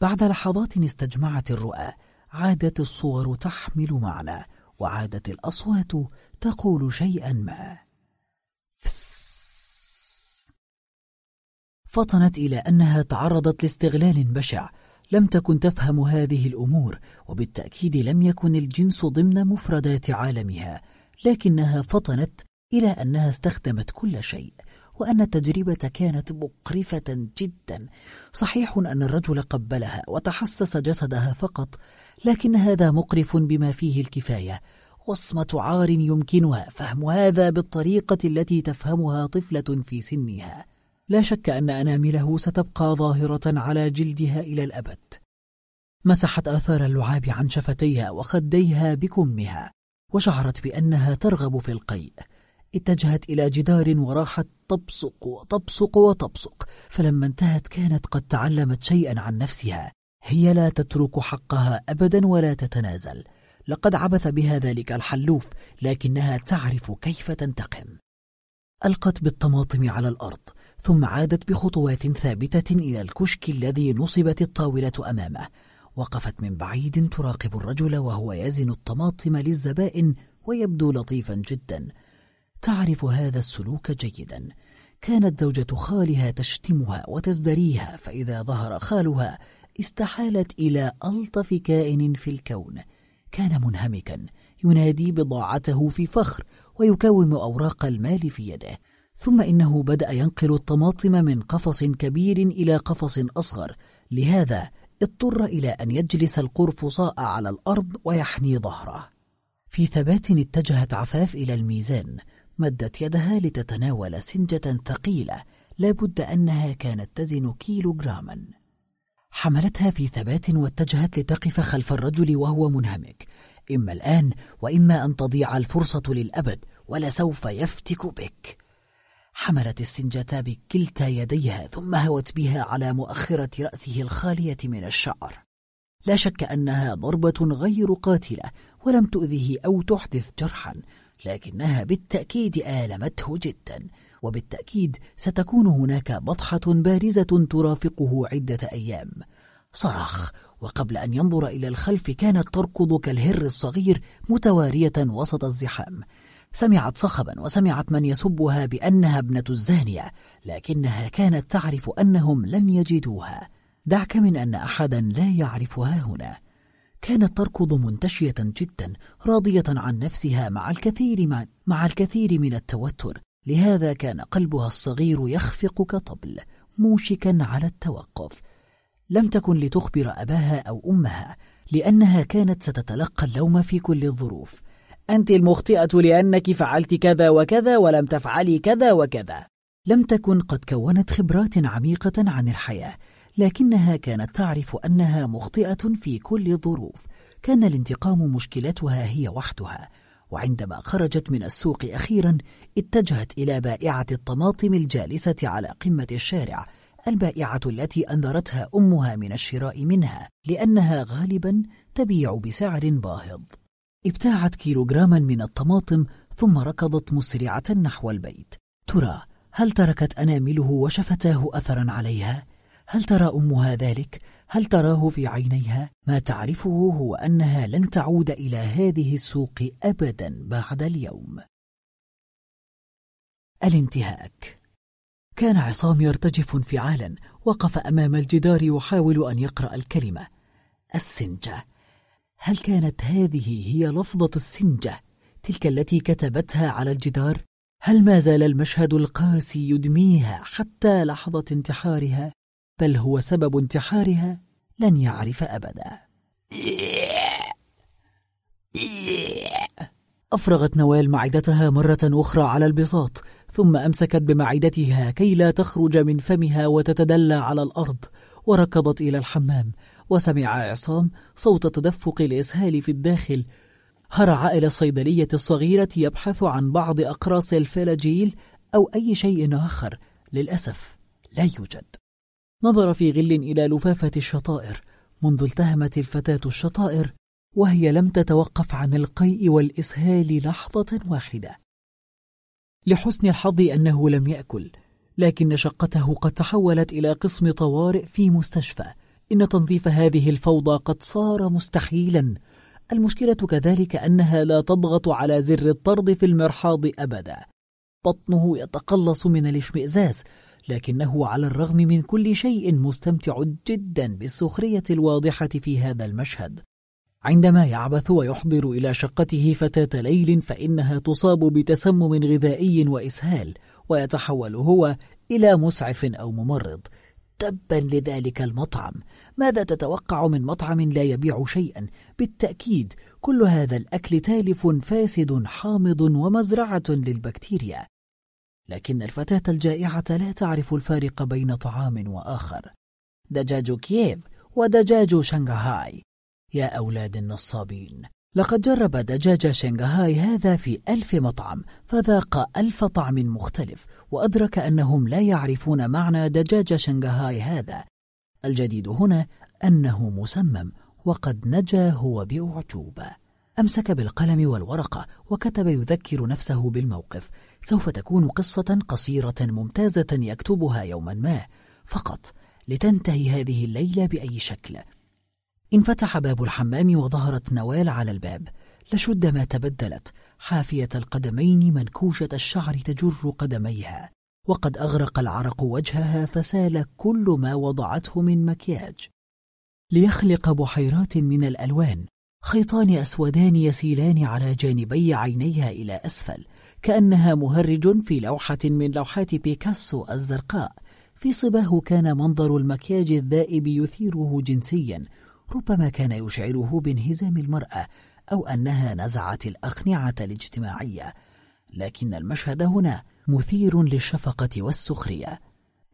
بعد لحظات استجمعت الرؤى عادت الصور تحمل معنى وعادت الأصوات تقول شيئا ما. فطنت إلى أنها تعرضت لاستغلال بشع لم تكن تفهم هذه الأمور وبالتأكيد لم يكن الجنس ضمن مفردات عالمها لكنها فطنت إلى أنها استخدمت كل شيء. وأن التجربة كانت مقرفة جدا. صحيح أن الرجل قبلها وتحسس جسدها فقط لكن هذا مقرف بما فيه الكفاية. وصمة عار يمكنها فهم هذا بالطريقة التي تفهمها طفلة في سنها. لا شك أن أنامله ستبقى ظاهرة على جلدها إلى الأبد. مسحت آثار اللعاب عن شفتيها وخديها بكمها وشعرت بأنها ترغب في القيء. اتجهت إلى جدار وراحت تبصق وتبصق وتبصق. فلما انتهت كانت قد تعلمت شيئا عن نفسها. هي لا تترك حقها أبدا ولا تتنازل. لقد عبث بها ذلك الحلوف لكنها تعرف كيف تنتقم. ألقت بالطماطم على الأرض ثم عادت بخطوات ثابتة إلى الكشك الذي نصبت الطاولة أمامه. وقفت من بعيد تراقب الرجل وهو يزن الطماطم للزبائن ويبدو لطيفا جدا. تعرف هذا السلوك جيدا. كانت زوجة خالها تشتمها وتزدريها فإذا ظهر خالها استحالت إلى ألطف كائن في الكون. كان منهمكا ينادي بضاعته في فخر ويكوم أوراق المال في يده. ثم إنه بدأ ينقل الطماطم من قفص كبير إلى قفص أصغر. لهذا اضطر إلى أن يجلس القرفصاء على الأرض ويحني ظهره. في ثبات اتجهت عفاف إلى الميزان. مدت يدها لتتناول سنجة ثقيلة لابد أنها كانت تزن كيلو جراما حملتها في ثبات واتجهت لتقف خلف الرجل وهو منهمك. إما الآن وإما أن تضيع الفرصة للأبد ولسوف يفتك بك. حملت السنجة بكلتا يديها ثم هوت بها على مؤخرة رأسه الخالية من الشعر. لا شك أنها ضربة غير قاتلة ولم تؤذه أو تحدث جرحا. لكنها بالتأكيد آلمته جدا وبالتأكيد ستكون هناك بطحة بارزة ترافقه عدة أيام. صرخ وقبل أن ينظر إلى الخلف كانت تركض كالهر الصغير متوارية وسط الزحام. سمعت صخبا وسمعت من يسبها بأنها ابنة الزانية لكنها كانت تعرف أنهم لن يجدوها. دعك من أن أحدا لا يعرفها هنا. كانت تركض منتشية جدا راضية عن نفسها مع الكثير, مع, مع الكثير من التوتر. لهذا كان قلبها الصغير يخفق كطبل موشكا على التوقف. لم تكن لتخبر أباها أو أمها لأنها كانت ستتلقى اللوم في كل الظروف. أنت المخطئة لأنك فعلت كذا وكذا ولم تفعلي كذا وكذا. لم تكن قد كونت خبرات عميقة عن الحياة. لكنها كانت تعرف أنها مخطئة في كل الظروف كان الانتقام مشكلتها هي وحدها وعندما خرجت من السوق أخيرا اتجهت إلى بائعة الطماطم الجالسة على قمة الشارع البائعة التي أنذرتها أمها من الشراء منها لأنها غالبا تبيع بسعر باهظ. ابتاعت كيلوغراما من الطماطم ثم ركضت مسرعة نحو البيت. ترى هل تركت أنامله وشفتاه أثرا عليها؟ هل ترى أمها ذلك؟ هل تراه في عينيها؟ ما تعرفه هو أنها لن تعود إلى هذه السوق أبدا بعد اليوم الانتهاك كان عصام يرتجف انفعالا وقف أمام الجدار يحاول أن يقرأ الكلمة السنجة هل كانت هذه هي لفظة السنجة تلك التي كتبتها على الجدار؟ هل ما زال المشهد القاسي يدميها حتى لحظة انتحارها؟ بل هو سبب انتحارها لن يعرف أبدا. أفرغت نوال معدتها مرة أخرى على البساط ثم أمسكت بمعدتها كي لا تخرج من فمها وتتدلى على الأرض وركضت إلى الحمام وسمع عصام صوت تدفق الإسهال في الداخل. هرع إلى الصيدلية الصغيرة يبحث عن بعض أقراص الفلاجيل أو أي شيء آخر. للأسف لا يوجد. نظر في غل إلى لفافة الشطائر منذ التهمت الفتاة الشطائر وهي لم تتوقف عن القيء والإسهال لحظة واحدة. لحسن الحظ أنه لم يأكل لكن شقته قد تحولت إلى قسم طوارئ في مستشفى. إن تنظيف هذه الفوضى قد صار مستحيلا. المشكلة كذلك أنها لا تضغط على زر الطرد في المرحاض أبدا. بطنه يتقلص من الإشمئزاز لكنه على الرغم من كل شيء مستمتع جدا بالسخرية الواضحة في هذا المشهد. عندما يعبث ويحضر إلى شقته فتاة ليل فإنها تصاب بتسمم غذائي وإسهال ويتحول هو إلى مسعف أو ممرض. تبا لذلك المطعم. ماذا تتوقع من مطعم لا يبيع شيئا؟ بالتأكيد كل هذا الأكل تالف فاسد حامض ومزرعة للبكتيريا. لكن الفتاة الجائعة لا تعرف الفارق بين طعام وآخر. دجاج كييف ودجاج شنغهاي. يا أولاد النصابين لقد جرب دجاج شنغهاي هذا في ألف مطعم فذاق ألف طعم مختلف وأدرك أنهم لا يعرفون معنى دجاج شنغهاي هذا. الجديد هنا أنه مسمم وقد نجا هو بأعجوبة. أمسك بالقلم والورقة وكتب يذكر نفسه بالموقف سوف تكون قصة قصيرة ممتازة يكتبها يوما ما. فقط لتنتهي هذه الليلة بأي شكل. انفتح باب الحمام وظهرت نوال على الباب. لشد ما تبدلت. حافية القدمين منكوشة الشعر تجر قدميها. وقد أغرق العرق وجهها فسال كل ما وضعته من مكياج. ليخلق بحيرات من الألوان. خيطان أسودان يسيلان على جانبي عينيها إلى أسفل. كأنها مهرج في لوحة من لوحات بيكاسو الزرقاء. في صباه كان منظر المكياج الذائب يثيره جنسيا ربما كان يشعره بانهزام المرأة أو أنها نزعت الأخنعة الاجتماعية. لكن المشهد هنا مثير للشفقة والسخرية.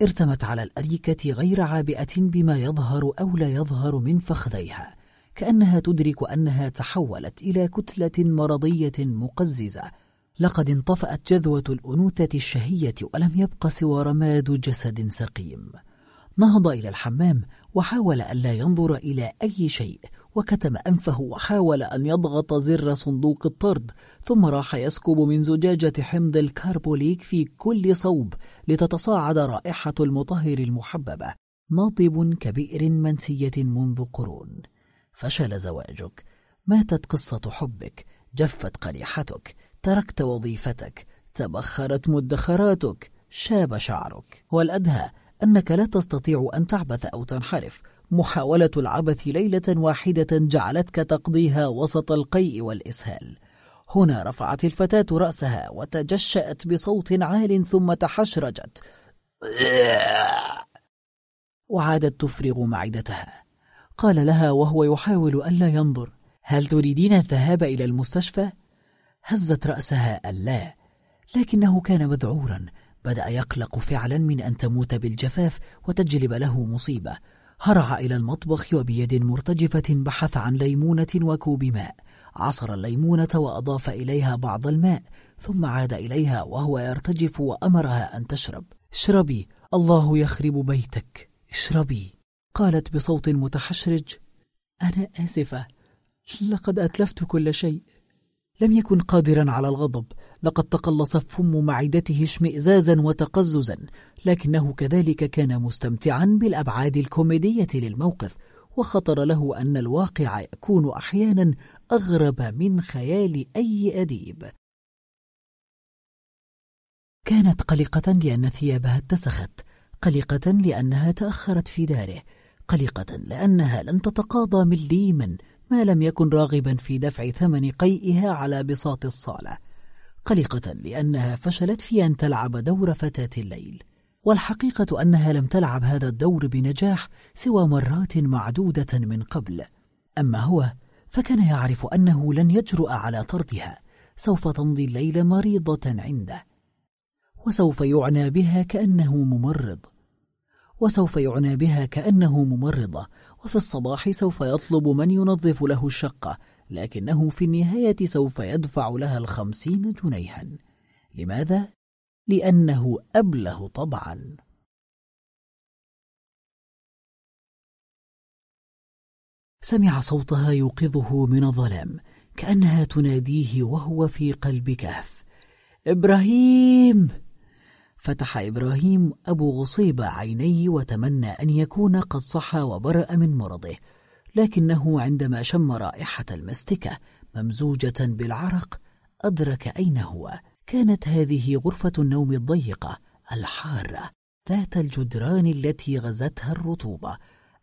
ارتمت على الأريكة غير عابئة بما يظهر أو لا يظهر من فخذيها كأنها تدرك أنها تحولت إلى كتلة مرضية مقززة. لقد انطفأت جذوة الأنوثة الشهية ولم يبق سوى رماد جسد سقيم. نهض إلى الحمام وحاول ألا ينظر إلى أي شيء وكتم أنفه وحاول أن يضغط زر صندوق الطرد ثم راح يسكب من زجاجة حمض الكاربوليك في كل صوب لتتصاعد رائحة المطهر المحببة. ناطب كبئر منسية منذ قرون. فشل زواجك. ماتت قصة حبك. جفت قريحتك. تركت وظيفتك. تبخرت مدخراتك. شاب شعرك. والأدهى أنك لا تستطيع أن تعبث أو تنحرف. محاولة العبث ليلة واحدة جعلتك تقضيها وسط القيء والإسهال. هنا رفعت الفتاة رأسها وتجشأت بصوت عال ثم تحشرجت. وعادت تفرغ معدتها. قال لها وهو يحاول ألا ينظر. هل تريدين الذهاب إلى المستشفى؟ هزت رأسها ألا لكنه كان مذعورا بدأ يقلق فعلا من أن تموت بالجفاف وتجلب له مصيبة. هرع إلى المطبخ وبيد مرتجفة بحث عن ليمونة وكوب ماء. عصر الليمونة وأضاف إليها بعض الماء ثم عاد إليها وهو يرتجف وأمرها أن تشرب. اشربي الله يخرب بيتك اشربي. قالت بصوت متحشرج أنا آسفة لقد أتلفت كل شيء. لم يكن قادرا على الغضب. لقد تقلص فم معدته اشمئزازا وتقززا. لكنه كذلك كان مستمتعا بالأبعاد الكوميدية للموقف وخطر له أن الواقع يكون أحيانا أغرب من خيال أي أديب. كانت قلقة لأن ثيابها اتسخت قلقة لأنها تأخرت في داره قلقة لأنها لن تتقاضى مليما ما لم يكن راغبا في دفع ثمن قيئها على بساط الصالة قلقة لأنها فشلت في أن تلعب دور فتاة الليل. والحقيقة أنها لم تلعب هذا الدور بنجاح سوى مرات معدودة من قبل. أما هو فكان يعرف أنه لن يجرؤ على طردها سوف تمضي الليل مريضة عنده. وسوف يعنى بها كأنه ممرض. وسوف يعنى بها كأنه ممرضة وفي الصباح سوف يطلب من ينظف له الشقة لكنه في النهاية سوف يدفع لها الخمسين جنيها لماذا؟ لأنه أبله طبعا سمع صوتها يوقظه من الظلام كأنها تناديه وهو في قلب كهف إبراهيم! فتح إبراهيم أبو غصيب عينيه وتمنى أن يكون قد صحى وبرأ من مرضه لكنه عندما شم رائحة المستكة ممزوجة بالعرق أدرك أين هو. كانت هذه غرفة النوم الضيقة الحارة ذات الجدران التي غزتها الرطوبة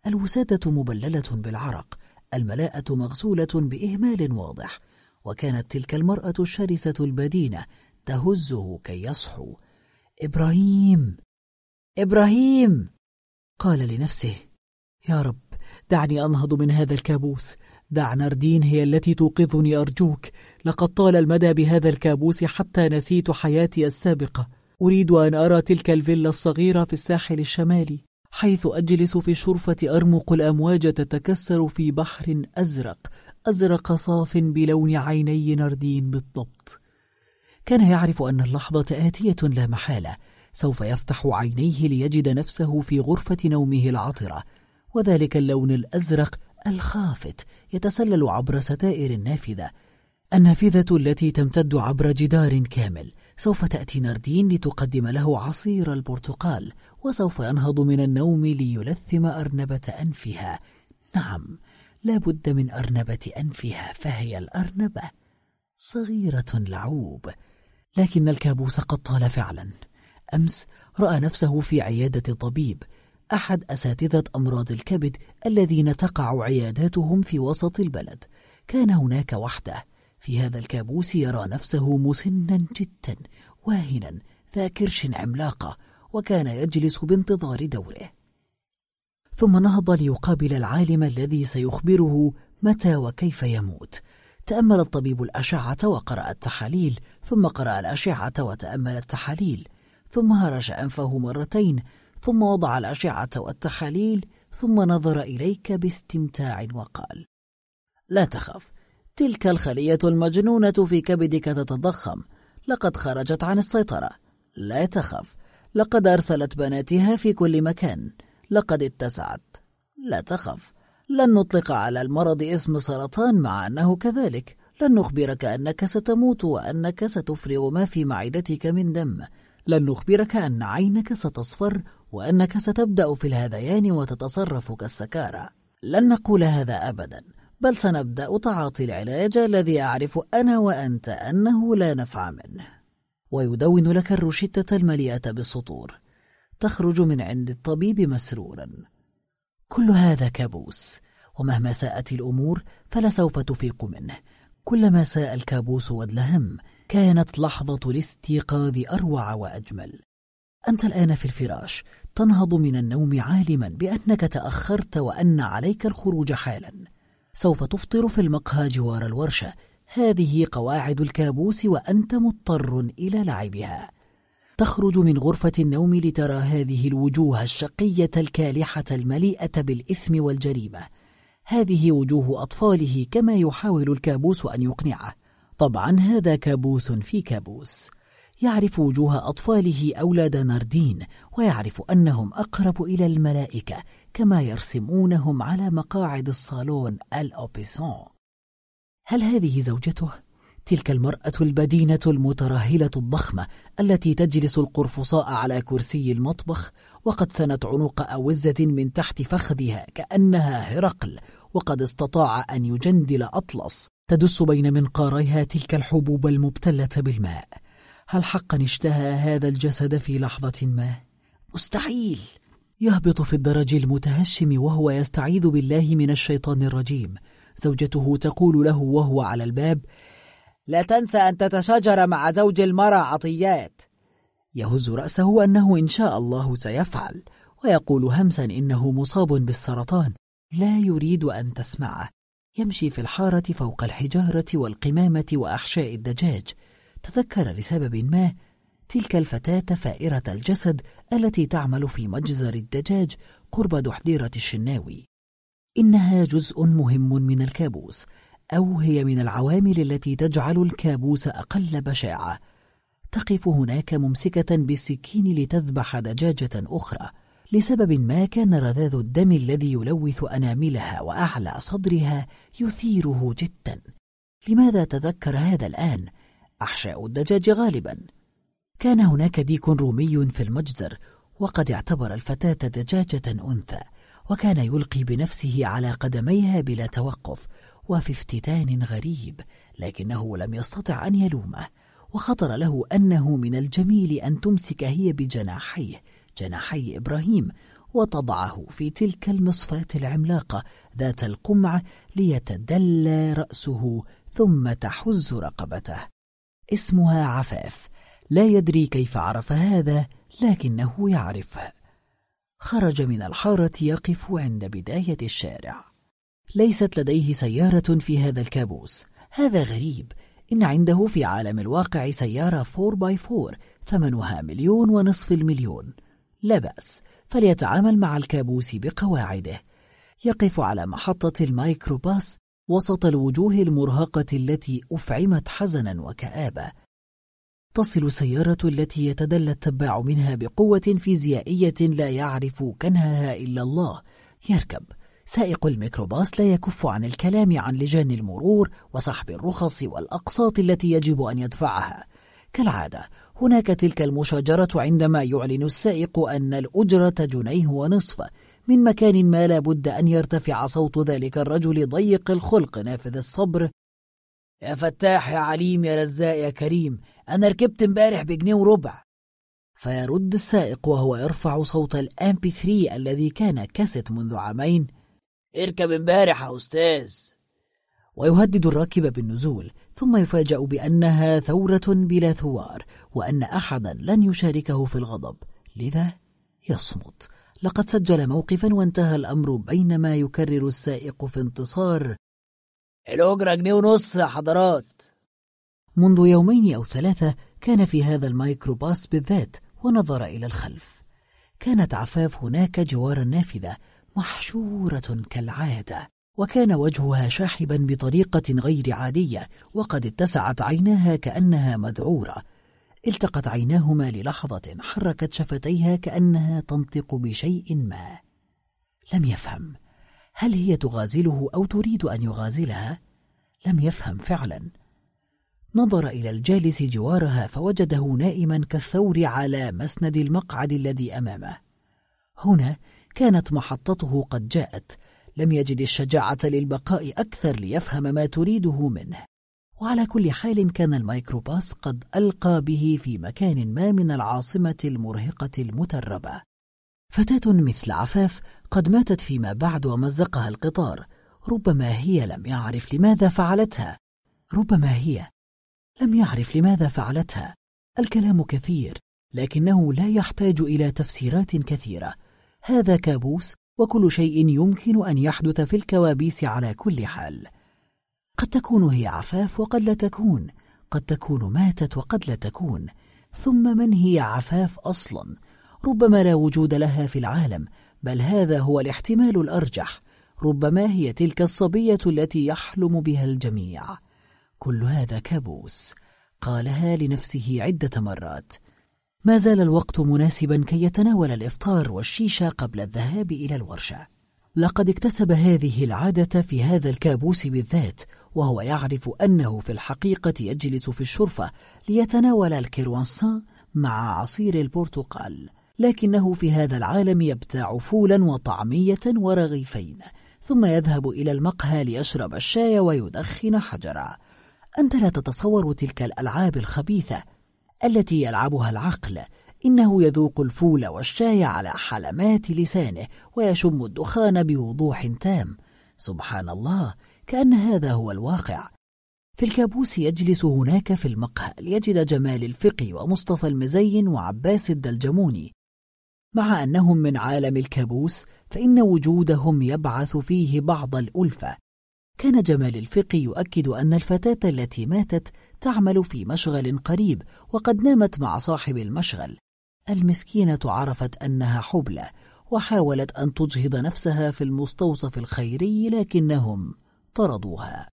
الوسادة مبللة بالعرق الملاءة مغسولة بإهمال واضح وكانت تلك المرأة الشرسة البدينة تهزه كي يصحو. إبراهيم. إبراهيم. قال لنفسه يا رب دعني أنهض من هذا الكابوس. دع ناردين هي التي توقظني أرجوك. لقد طال المدى بهذا الكابوس حتى نسيت حياتي السابقة. أريد أن أرى تلك الفيلا الصغيرة في الساحل الشمالي حيث أجلس في شرفة أرمق الأمواج تتكسر في بحر أزرق. أزرق صاف بلون عيني ناردين بالضبط. كان يعرف أن اللحظة آتية لا محالة. سوف يفتح عينيه ليجد نفسه في غرفة نومه العطرة. وذلك اللون الأزرق الخافت يتسلل عبر ستائر النافذة. النافذة التي تمتد عبر جدار كامل. سوف تأتي ناردين لتقدم له عصير البرتقال. وسوف ينهض من النوم ليلثم أرنبة أنفها. نعم لابد من أرنبة أنفها فهي الأرنبة. صغيرة لعوب لكن الكابوس قد طال فعلا. أمس رأى نفسه في عيادة طبيب أحد أساتذة أمراض الكبد الذين تقع عياداتهم في وسط البلد. كان هناك وحده. في هذا الكابوس يرى نفسه مسنا جدا واهنا ذا كرش عملاقة وكان يجلس بانتظار دوره. ثم نهض ليقابل العالم الذي سيخبره متى وكيف يموت. تأمل الطبيب الأشعة وقرأ التحاليل ثم قرأ الأشعة وتأمل التحاليل ثم هرش أنفه مرتين ثم وضع الأشعة والتحاليل ثم نظر إليك باستمتاع وقال لا تخف تلك الخلية المجنونة في كبدك تتضخم لقد خرجت عن السيطرة. لا تخف لقد أرسلت بناتها في كل مكان لقد اتسعت. لا تخف لن نطلق على المرض اسم سرطان مع أنه كذلك. لن نخبرك أنك ستموت وأنك ستفرغ ما في معدتك من دم. لن نخبرك أن عينك ستصفر وأنك ستبدأ في الهذيان وتتصرف كالسكارى لن نقول هذا أبدا بل سنبدأ تعاطي العلاج الذي أعرف أنا وأنت أنه لا نفع منه. ويدون لك الروشتة المليئة بالسطور. تخرج من عند الطبيب مسرورا. كل هذا كابوس ومهما ساءت الأمور فلسوف تفيق منه. كلما ساء الكابوس ودلهم كانت لحظة الاستيقاظ أروع وأجمل. أنت الآن في الفراش تنهض من النوم عالما بأنك تأخرت وأن عليك الخروج حالا. سوف تفطر في المقهى جوار الورشة. هذه قواعد الكابوس وأنت مضطر إلى لعبها. تخرج من غرفة النوم لترى هذه الوجوه الشقية الكالحة المليئة بالإثم والجريمة. هذه وجوه أطفاله كما يحاول الكابوس أن يقنعه. طبعا هذا كابوس في كابوس. يعرف وجوه أطفاله أولاد ناردين ويعرف أنهم أقرب إلى الملائكة كما يرسمونهم على مقاعد الصالون الأوبيسون. هل هذه زوجته؟ تلك المرأة البدينة المترهلة الضخمة التي تجلس القرفصاء على كرسي المطبخ وقد ثنت عنق أوزة من تحت فخذها كأنها هرقل وقد استطاع أن يجندل أطلس تدس بين منقاريها تلك الحبوب المبتلة بالماء. هل حقا اشتهى هذا الجسد في لحظة ما؟ مستحيل. يهبط في الدرج المتهشم وهو يستعيذ بالله من الشيطان الرجيم. زوجته تقول له وهو على الباب لا تنسى أن تتشاجر مع زوج المرأة عطيات. يهز رأسه أنه إن شاء الله سيفعل ويقول همسا إنه مصاب بالسرطان. لا يريد أن تسمعه. يمشي في الحارة فوق الحجارة والقمامة وأحشاء الدجاج. تذكر لسبب ما تلك الفتاة فائرة الجسد التي تعمل في مجزر الدجاج قرب دحديرة الشناوي. إنها جزء مهم من الكابوس. أو هي من العوامل التي تجعل الكابوس أقل بشاعة. تقف هناك ممسكة بالسكين لتذبح دجاجة أخرى. لسبب ما كان رذاذ الدم الذي يلوث أناملها وأعلى صدرها يثيره جدا. لماذا تذكر هذا الآن؟ أحشاء الدجاج غالبا. كان هناك ديك رومي في المجزر وقد اعتبر الفتاة دجاجة أنثى وكان يلقي بنفسه على قدميها بلا توقف وفي افتتان غريب لكنه لم يستطع أن يلومه وخطر له أنه من الجميل أن تمسك هي بجناحيه جناحي إبراهيم وتضعه في تلك المصفاة العملاقة ذات القمع ليتدلى رأسه ثم تحز رقبته. اسمها عفاف لا يدري كيف عرف هذا لكنه يعرفه. خرج من الحارة يقف عند بداية الشارع. ليست لديه سيارة في هذا الكابوس. هذا غريب. إن عنده في عالم الواقع سيارة 4x4 ثمنها مليون ونصف المليون. لا بأس فليتعامل مع الكابوس بقواعده. يقف على محطة الميكروباص وسط الوجوه المرهقة التي أفعمت حزنا وكآبة. تصل السيارة التي يتدلى التباع منها بقوة فيزيائية لا يعرف كنهها إلا الله. يركب. سائق الميكروباص لا يكف عن الكلام عن لجان المرور وسحب الرخص والأقساط التي يجب أن يدفعها. كالعادة هناك تلك المشاجرة عندما يعلن السائق أن الأجرة جنيه ونصف من مكان ما لا بد أن يرتفع صوت ذلك الرجل ضيق الخلق نافذ الصبر. يا فتاح يا عليم يا رزاق يا كريم أنا ركبت امبارح بجنيه وربع. فيرد السائق وهو يرفع صوت الأمبي 3 الذي كان كاسيت منذ عامين. اركب امبارح يا أستاذ. ويهدد الراكب بالنزول ثم يفاجأ بأنها ثورة بلا ثوار وأن أحدا لن يشاركه في الغضب. لذا يصمت. لقد سجل موقفا وانتهى الأمر بينما يكرر السائق في انتصار. الأجرة جنيه ونص يا حضرات. منذ يومين أو ثلاثة كان في هذا الميكروباص بالذات ونظر إلى الخلف. كانت عفاف هناك جوار النافذة محشورة كالعادة وكان وجهها شاحبا بطريقة غير عادية وقد اتسعت عيناها كأنها مذعورة. التقت عيناهما للحظة حركت شفتيها كأنها تنطق بشيء ما. لم يفهم. هل هي تغازله أو تريد أن يغازلها؟ لم يفهم فعلا. نظر إلى الجالس جوارها فوجده نائما كالثور على مسند المقعد الذي أمامه. هنا كانت محطته قد جاءت. لم يجد الشجاعة للبقاء أكثر ليفهم ما تريده منه. وعلى كل حال كان الميكروباس قد ألقى به في مكان ما من العاصمة المرهقة المتربة. فتاة مثل عفاف قد ماتت فيما بعد ومزقها القطار. ربما هي لم يعرف لماذا فعلتها. ربما هي لم يعرف لماذا فعلتها. الكلام كثير لكنه لا يحتاج إلى تفسيرات كثيرة. هذا كابوس وكل شيء يمكن أن يحدث في الكوابيس على كل حال. قد تكون هي عفاف وقد لا تكون. قد تكون ماتت وقد لا تكون. ثم من هي عفاف أصلا؟ ربما لا وجود لها في العالم بل هذا هو الاحتمال الأرجح. ربما هي تلك الصبية التي يحلم بها الجميع. كل هذا كابوس. قالها لنفسه عدة مرات. ما زال الوقت مناسبا كي يتناول الإفطار والشيشة قبل الذهاب إلى الورشة. لقد اكتسب هذه العادة في هذا الكابوس بالذات وهو يعرف أنه في الحقيقة يجلس في الشرفة ليتناول الكيروانسان مع عصير البرتقال لكنه في هذا العالم يبتاع فولا وطعمية ورغيفين ثم يذهب إلى المقهى ليشرب الشاي ويدخن حجرا. أنت لا تتصور تلك الألعاب الخبيثة التي يلعبها العقل. إنه يذوق الفول والشاي على حلمات لسانه ويشم الدخان بوضوح تام. سبحان الله كأن هذا هو الواقع. في الكابوس يجلس هناك في المقهى. ليجد جمال الفقي ومصطفى المزين وعباس الدلجموني. مع أنهم من عالم الكابوس فإن وجودهم يبعث فيه بعض الألفة. كان جمال الفقي يؤكد أن الفتاة التي ماتت تعمل في مشغل قريب وقد نامت مع صاحب المشغل. المسكينة عرفت أنها حبلى وحاولت أن تجهض نفسها في المستوصف الخيري لكنهم طردوها.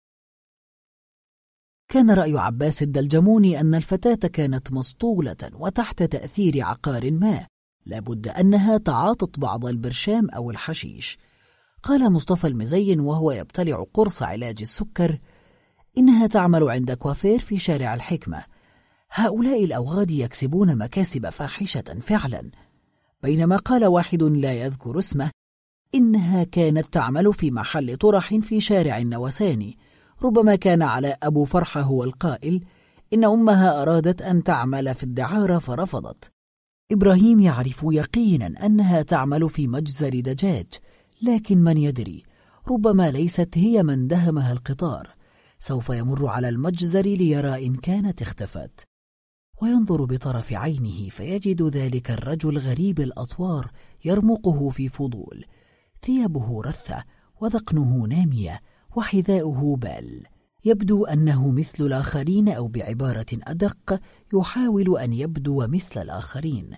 كان رأي عباس الدلجموني أن الفتاة كانت مسطولة وتحت تأثير عقار ما. لابد أنها تعاطت بعض البرشام أو الحشيش. قال مصطفى المزين وهو يبتلع قرص علاج السكر إنها تعمل عند كوافير في شارع الحكمة. هؤلاء الأوغاد يكسبون مكاسب فاحشة فعلا. بينما قال واحد لا يذكر اسمه إنها كانت تعمل في محل طرح في شارع النوساني. ربما كان على أبو فرحة هو القائل إن أمها أرادت أن تعمل في الدعارة فرفضت. إبراهيم يعرف يقينا أنها تعمل في مجزر دجاج. لكن من يدري؟ ربما ليست هي من دهمها القطار. سوف يمر على المجزر ليرى إن كانت اختفت. وينظر بطرف عينه فيجد ذلك الرجل غريب الأطوار يرمقه في فضول. ثيابه رثة وذقنه نامية وحذاؤه بال. يبدو أنه مثل الآخرين أو بعبارة أدق يحاول أن يبدو مثل الآخرين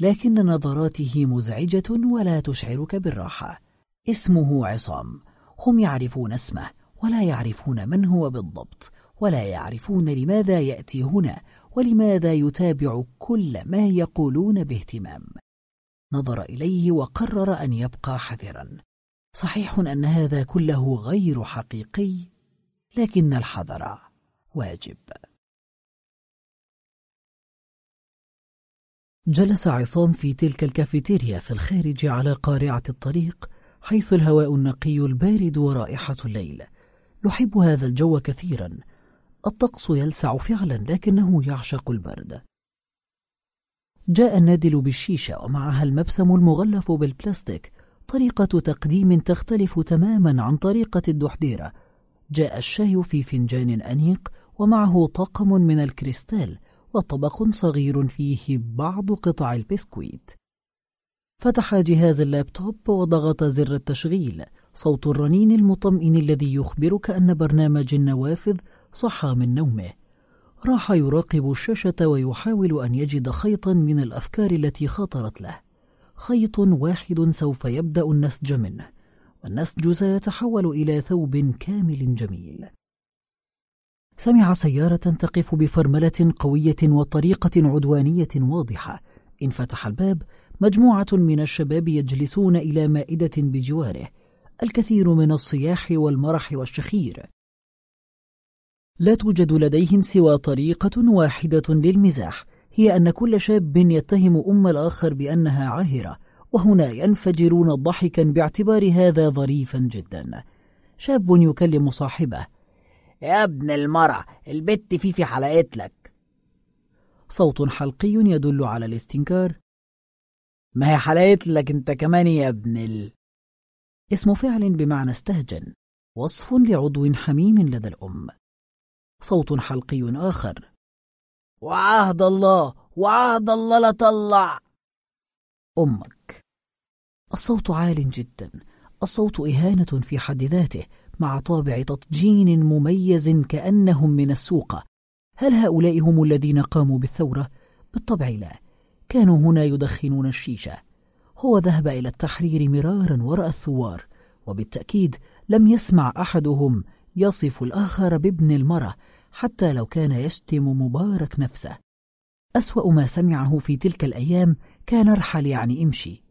لكن نظراته مزعجة ولا تشعرك بالراحة. اسمه عصام. هم يعرفون اسمه ولا يعرفون من هو بالضبط ولا يعرفون لماذا يأتي هنا ولماذا يتابع كل ما يقولون باهتمام. نظر إليه وقرر أن يبقى حذرا. صحيح أن هذا كله غير حقيقي لكن الحذر واجب. جلس عصام في تلك الكافيتيريا في الخارج على قارعة الطريق حيث الهواء النقي البارد ورائحة الليل. يحب هذا الجو كثيرا. الطقس يلسع فعلا لكنه يعشق البرد. جاء النادل بالشيشة ومعها المبسم المغلف بالبلاستيك طريقة تقديم تختلف تماما عن طريقة الدحديرة جاء الشاي في فنجان أنيق ومعه طاقم من الكريستال وطبق صغير فيه بعض قطع البسكويت. فتح جهاز اللابتوب وضغط زر التشغيل. صوت الرنين المطمئن الذي يخبرك أن برنامج النوافذ صحى من نومه. راح يراقب الشاشة ويحاول أن يجد خيطا من الأفكار التي خطرت له. خيط واحد سوف يبدأ النسج منه والنسج سيتحول إلى ثوب كامل جميل. سمع سيارة تقف بفرملة قوية وطريقة عدوانية واضحة. إن فتح الباب مجموعة من الشباب يجلسون إلى مائدة بجواره الكثير من الصياح والمرح والشخير. لا توجد لديهم سوى طريقة واحدة للمزاح هي أن كل شاب يتهم أم الآخر بأنها عاهرة وهنا ينفجرون ضحكا باعتبار هذا ظريفا جدا. شاب يكلم صاحبه يا ابن المرع البت فيفي في حلقتلك صوت حلقي يدل على الاستنكار. ما هي حلقت لك انت كمان يا ابن ال؟ اسم فعل بمعنى استهجن وصف لعضو حميم لدى الأم. صوت حلقي آخر. وعهد الله وعهد الله لطلع أمك. الصوت عال جدا الصوت إهانة في حد ذاته مع طابع تطجين مميز كأنهم من السوق. هل هؤلاء هم الذين قاموا بالثورة؟ بالطبع لا. كانوا هنا يدخنون الشيشة. هو ذهب إلى التحرير مرارا وراء الثوار وبالتأكيد لم يسمع أحدهم يصف الآخر بابن المرة حتى لو كان يشتم مبارك نفسه. أسوأ ما سمعه في تلك الأيام كان ارحل يعني امشي.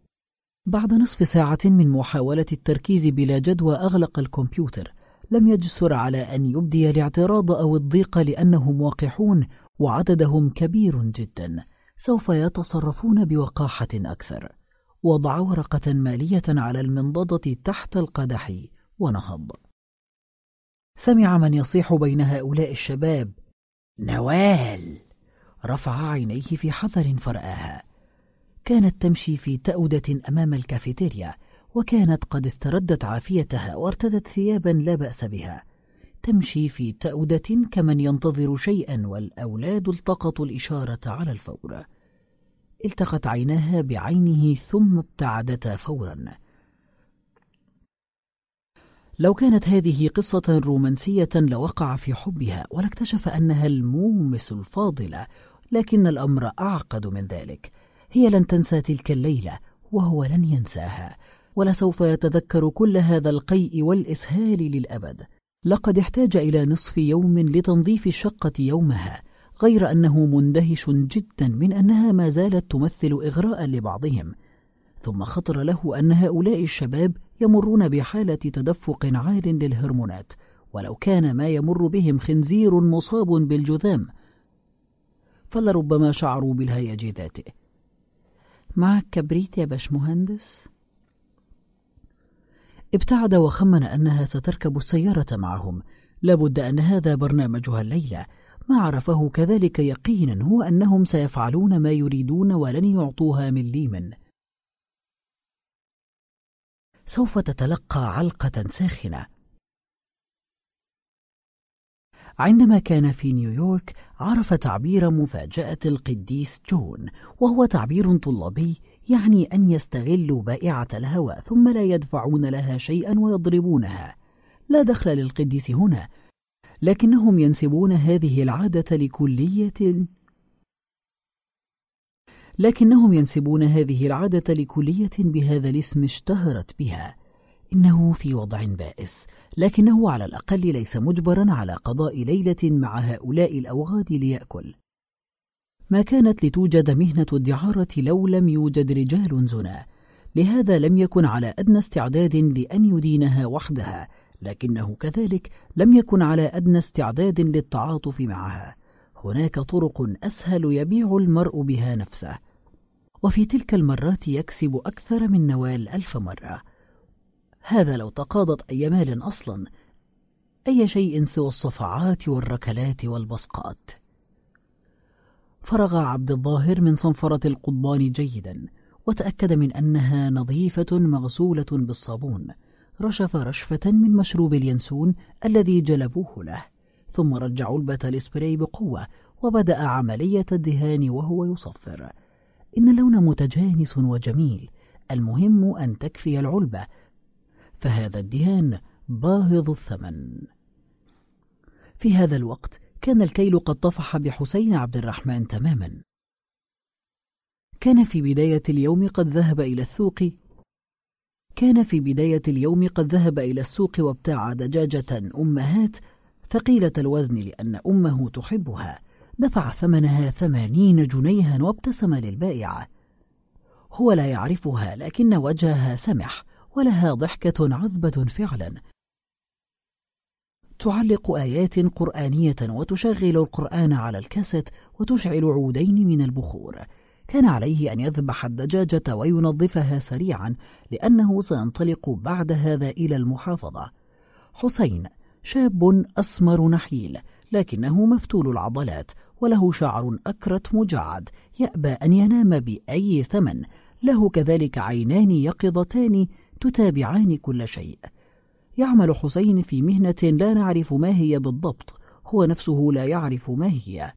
بعد نصف ساعة من محاولة التركيز بلا جدوى أغلق الكمبيوتر. لم يجسر على أن يبدي الاعتراض أو الضيق لأنهم واقحون وعددهم كبير جدا. سوف يتصرفون بوقاحة أكثر. وضع ورقة مالية على المنضدة تحت القدح ونهض. سمع من يصيح بين هؤلاء الشباب نوال! رفع عينيه في حذر فرآها. كانت تمشي في تأودة أمام الكافيتيريا وكانت قد استردت عافيتها وارتدت ثيابا لا بأس بها. تمشي في تأودة كمن ينتظر شيئا والأولاد التقطوا الإشارة على الفور. التقت عيناها بعينه ثم ابتعدتا فورا. لو كانت هذه قصة رومانسية لوقع في حبها ولاكتشف أنها المومس الفاضلة لكن الأمر أعقد من ذلك. هي لن تنسى تلك الليلة وهو لن ينساها. ولسوف يتذكر كل هذا القيء والإسهال للأبد. لقد احتاج إلى نصف يوم لتنظيف الشقة يومها غير أنه مندهش جدا من أنها ما زالت تمثل إغراء لبعضهم. ثم خطر له أن هؤلاء الشباب يمرون بحالة تدفق عال للهرمونات ولو كان ما يمر بهم خنزير مصاب بالجذام. فلربما شعروا بالهيج ذاته. معك كبريت يا باشمهندس؟ ابتعد وخمن أنها ستركب السيارة معهم. لابد أن هذا برنامجها الليلة. ما عرفه كذلك يقينا هو أنهم سيفعلون ما يريدون ولن يعطوها من ليمن. سوف تتلقى علقة ساخنة. عندما كان في نيويورك عرف تعبير مفاجأة القديس جون وهو تعبير طلابي يعني أن يستغلوا بائعة الهوى ثم لا يدفعون لها شيئا ويضربونها. لا دخل للقديس هنا لكنهم ينسبون هذه العادة لكلية لكنهم ينسبون هذه العادة لكلية بهذا الاسم اشتهرت بها. إنه في وضع بائس لكنه على الأقل ليس مجبرا على قضاء ليلة مع هؤلاء الأوغاد ليأكل. ما كانت لتوجد مهنة الدعارة لو لم يوجد رجال زنا. لهذا لم يكن على أدنى استعداد لأن يدينها وحدها لكنه كذلك لم يكن على أدنى استعداد للتعاطف معها. هناك طرق أسهل يبيع المرء بها نفسه. وفي تلك المرات يكسب أكثر من نوال ألف مرة. هذا لو تقاضت أي مال أصلا أي شيء سوى الصفعات والركلات والبصقات. فرغ عبد الظاهر من صنفرة القضبان جيدا وتأكد من أنها نظيفة مغسولة بالصابون رشف رشفة من مشروب اليانسون الذي جلبوه له ثم رجع علبة الإسبري بقوة وبدأ عملية الدهان وهو يصفر. إن اللون متجانس وجميل المهم أن تكفي العلبة فهذا الدهان باهظ الثمن. في هذا الوقت كان الكيل قد طفح بحسين عبد الرحمن تماما. كان في بداية اليوم قد ذهب إلى السوق. كان في بداية اليوم قد ذهب إلى السوق وابتاع دجاجة أمهات ثقيلة الوزن لأن أمه تحبها. دفع ثمنها ثمانين جنيها وابتسم للبائعة. هو لا يعرفها لكن وجهها سمح ولها ضحكة عذبة فعلا. تعلق آيات قرآنية وتشغل القرآن على الكاسيت وتشعل عودين من البخور. كان عليه أن يذبح الدجاجة وينظفها سريعا لأنه سينطلق بعد هذا إلى المحافظة. حسين شاب أسمر نحيل لكنه مفتول العضلات وله شعر أكرت مجعد يأبى أن ينام بأي ثمن. له كذلك عينان يقظتان تتابعان كل شيء. يعمل حسين في مهنة لا نعرف ما هي بالضبط. هو نفسه لا يعرف ما هي.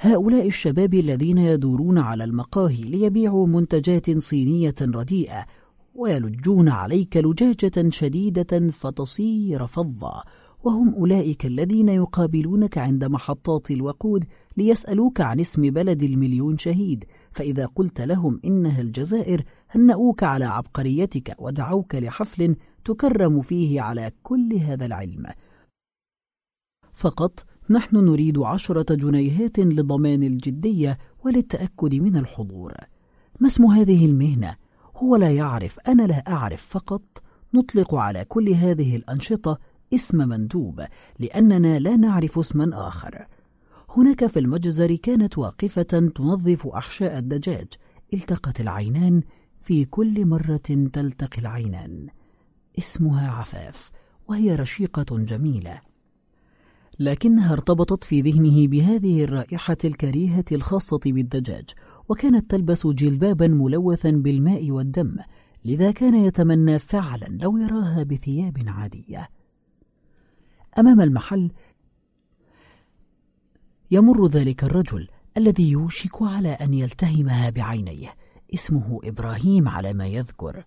هؤلاء الشباب الذين يدورون على المقاهي ليبيعوا منتجات صينية رديئة ويلجون عليك لجاجة شديدة فتصير فضة. وهم أولئك الذين يقابلونك عند محطات الوقود ليسألوك عن اسم بلد المليون شهيد. فإذا قلت لهم إنها الجزائر هنأوك على عبقريتك ودعوك لحفل تكرم فيه على كل هذا العلم. فقط نحن نريد عشرة جنيهات لضمان الجدية وللتأكد من الحضور. ما اسم هذه المهنة؟ هو لا يعرف أنا لا أعرف. فقط نطلق على كل هذه الأنشطة اسم مندوب لأننا لا نعرف اسما آخر. هناك في المجزر كانت واقفة تنظف أحشاء الدجاج التقت العينان في كل مرة تلتقي العينان. اسمها عفاف وهي رشيقة جميلة. لكنها ارتبطت في ذهنه بهذه الرائحة الكريهة الخاصة بالدجاج وكانت تلبس جلبابا ملوثا بالماء والدم لذا كان يتمنى فعلا لو يراها بثياب عادية. أمام المحل يمر ذلك الرجل الذي يوشك على أن يلتهمها بعينيه اسمه إبراهيم على ما يذكر.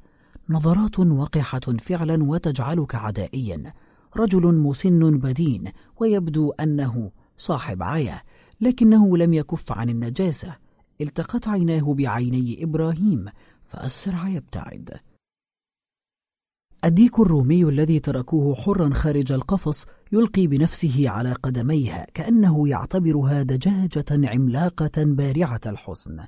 نظرات وقحة فعلا وتجعلك عدائيا. رجل مسن بدين ويبدو أنه صاحب عاية لكنه لم يكف عن النجاسة. التقت عيناه بعيني إبراهيم فأسرع يبتعد. الديك الرومي الذي تركوه حرا خارج القفص يلقي بنفسه على قدميها كأنه يعتبرها دجاجة عملاقة بارعة الحسن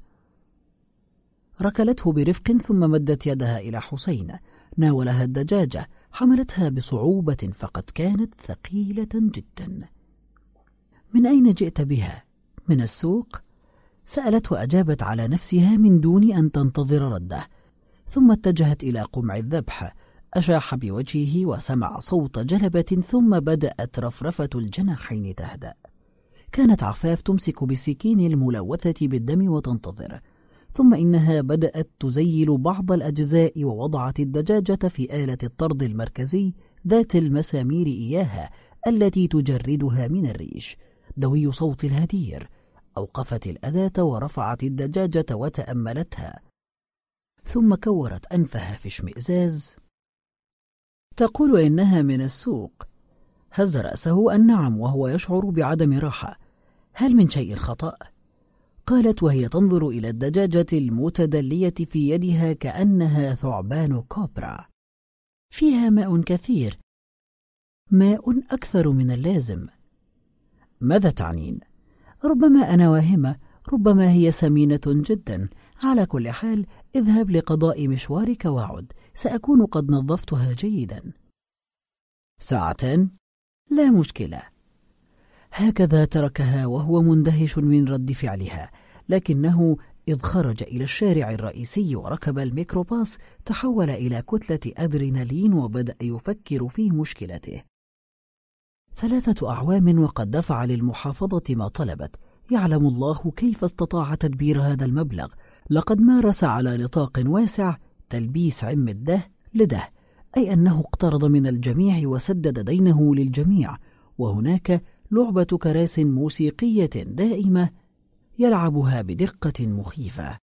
ركلته برفق ثم مدت يدها إلى حسين. ناولها الدجاجة حملتها بصعوبة فقد كانت ثقيلة جدا. من أين جئت بها؟ من السوق؟ سألت وأجابت على نفسها من دون أن تنتظر رده. ثم اتجهت إلى قمع الذبح. أشاح بوجهه وسمع صوت جلبة ثم بدأت رفرفة الجناحين تهدأ. كانت عفاف تمسك بالسكين الملوثة بالدم وتنتظر. ثم إنها بدأت تزيل بعض الأجزاء ووضعت الدجاجة في آلة الطرد المركزي ذات المسامير إياها التي تجردها من الريش. دوي صوت الهدير. أوقفت الأداة ورفعت الدجاجة وتأملتها. ثم كورت أنفها في اشمئزاز تقول إنها من السوق. هز رأسه أن نعم وهو يشعر بعدم راحة. هل من شيء خطأ؟ قالت وهي تنظر إلى الدجاجة المتدلية في يدها كأنها ثعبان كوبرا فيها ماء كثير. ماء أكثر من اللازم. ماذا تعنين؟ ربما أنا واهمة. ربما هي سمينة جدا. على كل حال اذهب لقضاء مشوارك وعد سأكون قد نظفتها جيدا. ساعتان؟ لا مشكلة. هكذا تركها وهو مندهش من رد فعلها. لكنه إذ خرج إلى الشارع الرئيسي وركب الميكروباص تحول إلى كتلة أدرينالين وبدأ يفكر في مشكلته. ثلاثة أعوام وقد دفع للمحافظة ما طلبت. يعلم الله كيف استطاع تدبير هذا المبلغ. لقد مارس على نطاق واسع تلبيس عم الده لده أي أنه اقترض من الجميع وسدد دينه للجميع. وهناك لعبة كراس موسيقية دائمة يلعبها بدقة مخيفة.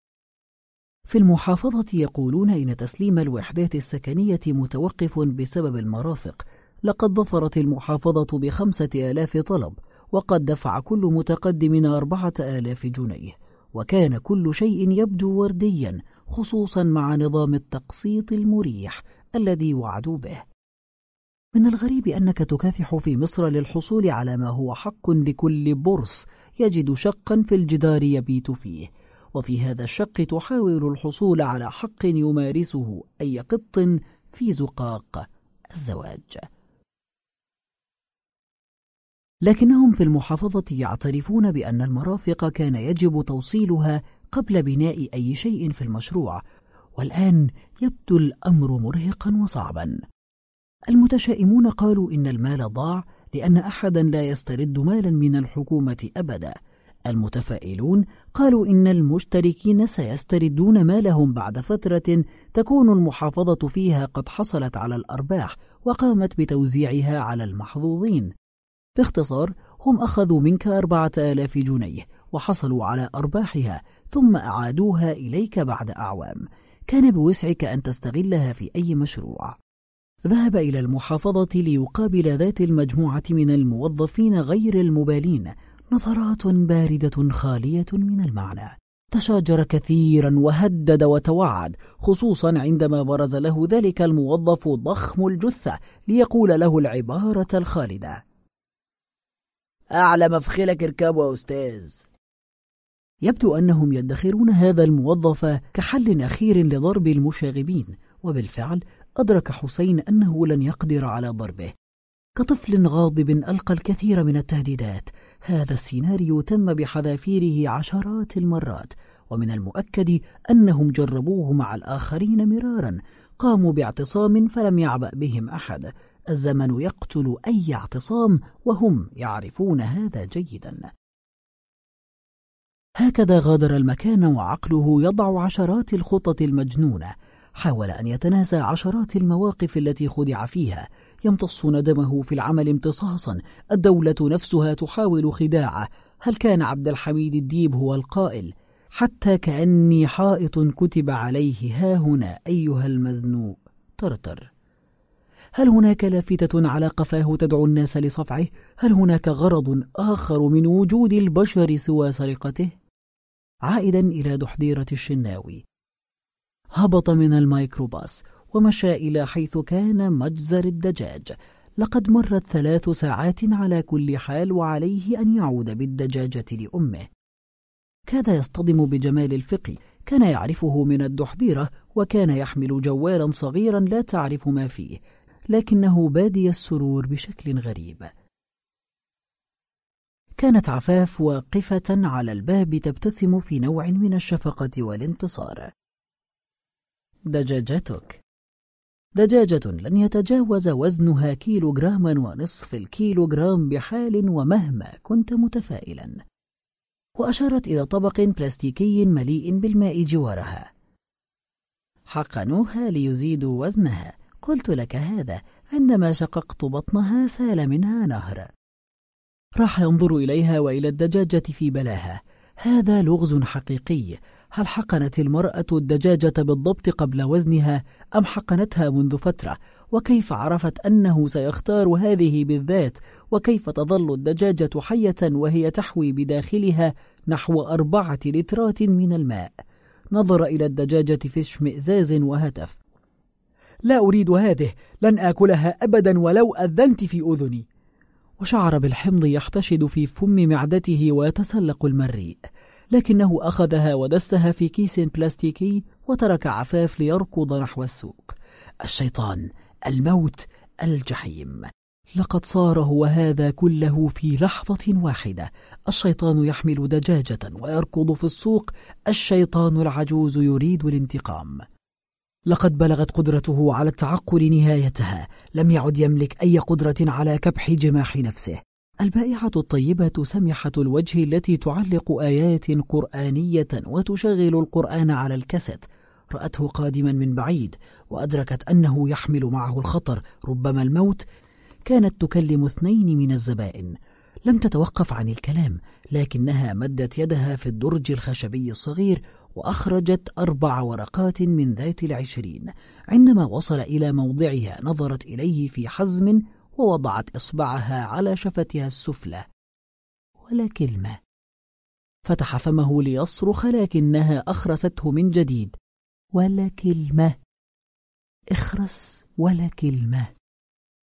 في المحافظة يقولون إن تسليم الوحدات السكنية متوقف بسبب المرافق. لقد ظفرت المحافظة بخمسة آلاف طلب وقد دفع كل متقدم أربعة آلاف جنيه. وكان كل شيء يبدو ورديا خصوصا مع نظام التقسيط المريح الذي وعدوا به. من الغريب أنك تكافح في مصر للحصول على ما هو حق لكل برص يجد شقا في الجدار يبيت فيه وفي هذا الشق تحاول الحصول على حق يمارسه أي قط في زقاق الزواج. لكنهم في المحافظة يعترفون بأن المرافق كان يجب توصيلها قبل بناء أي شيء في المشروع والآن يبدو الأمر مرهقا وصعبا. المتشائمون قالوا إن المال ضاع لأن أحدا لا يسترد مالا من الحكومة أبدا. المتفائلون قالوا إن المشتركين سيستردون مالهم بعد فترة تكون المحافظة فيها قد حصلت على الأرباح وقامت بتوزيعها على المحظوظين. باختصار هم أخذوا منك أربعة آلاف جنيه وحصلوا على أرباحها ثم أعادوها إليك بعد أعوام. كان بوسعك أن تستغلها في أي مشروع. ذهب إلى المحافظة ليقابل ذات المجموعة من الموظفين غير المبالين. نظرات باردة خالية من المعنى. تشاجر كثيرا وهدد وتوعد خصوصا عندما برز له ذلك الموظف ضخم الجثة ليقول له العبارة الخالدة. أعلى مفخلك اركبه يا أستاذ يبدو أنهم يدخرون هذا الموظف كحل أخير لضرب المشاغبين وبالفعل أدرك حسين أنه لن يقدر على ضربه. كطفل غاضب ألقى الكثير من التهديدات. هذا السيناريو تم بحذافيره عشرات المرات ومن المؤكد أنهم جربوه مع الآخرين مرارا. قاموا باعتصام فلم يعبأ بهم أحد. الزمن يقتل أي اعتصام وهم يعرفون هذا جيدا. هكذا غادر المكان وعقله يضع عشرات الخطط المجنونة. حاول أن يتناسى عشرات المواقف التي خدع فيها يمتص ندمه في العمل امتصاصا الدولة نفسها تحاول خداعه. هل كان عبد الحميد الديب هو القائل؟ حتى كأني حائط كتب عليه ها هنا أيها المزنوق. ترتر. هل هناك لافتة على قفاه تدعو الناس لصفعه؟ هل هناك غرض آخر من وجود البشر سوى سرقته؟ عائدا إلى دحديرة الشناوي. هبط من الميكروباص ومشى إلى حيث كان مجزر الدجاج. لقد مرت ثلاث ساعات على كل حال وعليه أن يعود بالدجاجة لأمه. كاد يصطدم بجمال الفقي كان يعرفه من الدحديرة وكان يحمل جوالا صغيرا لا تعرف ما فيه لكنه بادي السرور بشكل غريب. كانت عفاف واقفة على الباب تبتسم في نوع من الشفقة والانتصار. دجاجتك. دجاجة لن يتجاوز وزنها كيلوغراما ونصف الكيلوغرام بحال ومهما كنت متفائلا. وأشارت إلى طبق بلاستيكي مليء بالماء جوارها. حقنوها ليزيدوا وزنها. قلت لك هذا عندما شققت بطنها سال منها نهر. راح ينظر إليها وإلى الدجاجة في بلاها. هذا لغز حقيقي. هل حقنت المرأة الدجاجة بالضبط قبل وزنها أم حقنتها منذ فترة؟ وكيف عرفت أنه سيختار هذه بالذات؟ وكيف تظل الدجاجة حية وهي تحوي بداخلها نحو أربعة لترات من الماء؟ نظر إلى الدجاجة في اشمئزاز وهتف. لا أريد هذه لن آكلها أبدا ولو أذنت في أذني. وشعر بالحمض يحتشد في فم معدته ويتسلق المريء. لكنه أخذها ودسها في كيس بلاستيكي وترك عفاف ليركض نحو السوق. الشيطان الموت الجحيم. لقد صار هو هذا كله في لحظة واحدة. الشيطان يحمل دجاجة ويركض في السوق. الشيطان العجوز يريد الانتقام. لقد بلغت قدرته على التعقل نهايتها. لم يعد يملك أي قدرة على كبح جماح نفسه. البائعة الطيبة سمحة الوجه التي تعلق آيات قرآنية وتشغل القرآن على الكاسيت. رأته قادما من بعيد وأدركت أنه يحمل معه الخطر. ربما الموت كانت تكلم اثنين من الزبائن. لم تتوقف عن الكلام لكنها مدت يدها في الدرج الخشبي الصغير وأخرجت أربع ورقات من ذات العشرين. عندما وصل إلى موضعها نظرت إليه في حزم ووضعت إصبعها على شفتها السفلى ولا كلمة فتح فمه ليصرخ لكنها أخرسته من جديد. ولا كلمة اخرس ولا كلمة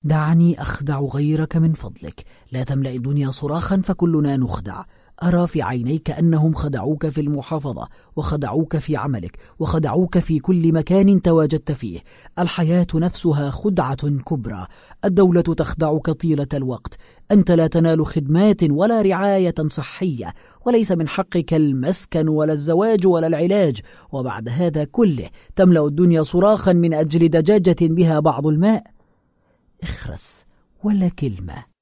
دعني أخدع غيرك من فضلك. لا تملأ الدنيا صراخا فكلنا نخدع. أرى في عينيك أنهم خدعوك في المحافظة وخدعوك في عملك وخدعوك في كل مكان تواجدت فيه. الحياة نفسها خدعة كبرى. الدولة تخدعك طيلة الوقت. أنت لا تنال خدمات ولا رعاية صحية وليس من حقك المسكن ولا الزواج ولا العلاج. وبعد هذا كله تملأ الدنيا صراخا من أجل دجاجة بها بعض الماء. اخرس ولا كلمة.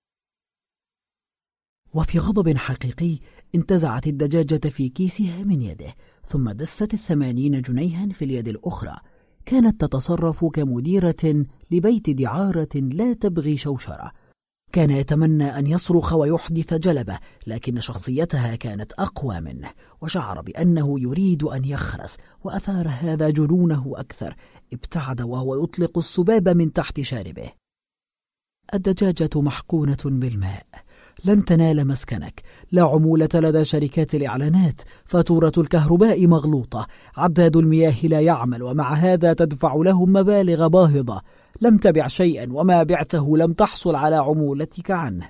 وفي غضب حقيقي انتزعت الدجاجة في كيسها من يده ثم دست الثمانين جنيها في اليد الأخرى. كانت تتصرف كمديرة لبيت دعارة لا تبغي شوشرة. كان يتمنى أن يصرخ ويحدث جلبة لكن شخصيتها كانت أقوى منه وشعر بأنه يريد أن يخرس وأثار هذا جنونه أكثر. ابتعد وهو يطلق السباب من تحت شاربه. الدجاجة محقونة بالماء. لن تنال مسكنك. لا عمولة لدى شركات الإعلانات. فاتورة الكهرباء مغلوطة. عداد المياه لا يعمل ومع هذا تدفع لهم مبالغ باهظة. لم تبع شيئا وما بعته لم تحصل على عمولتك عنه.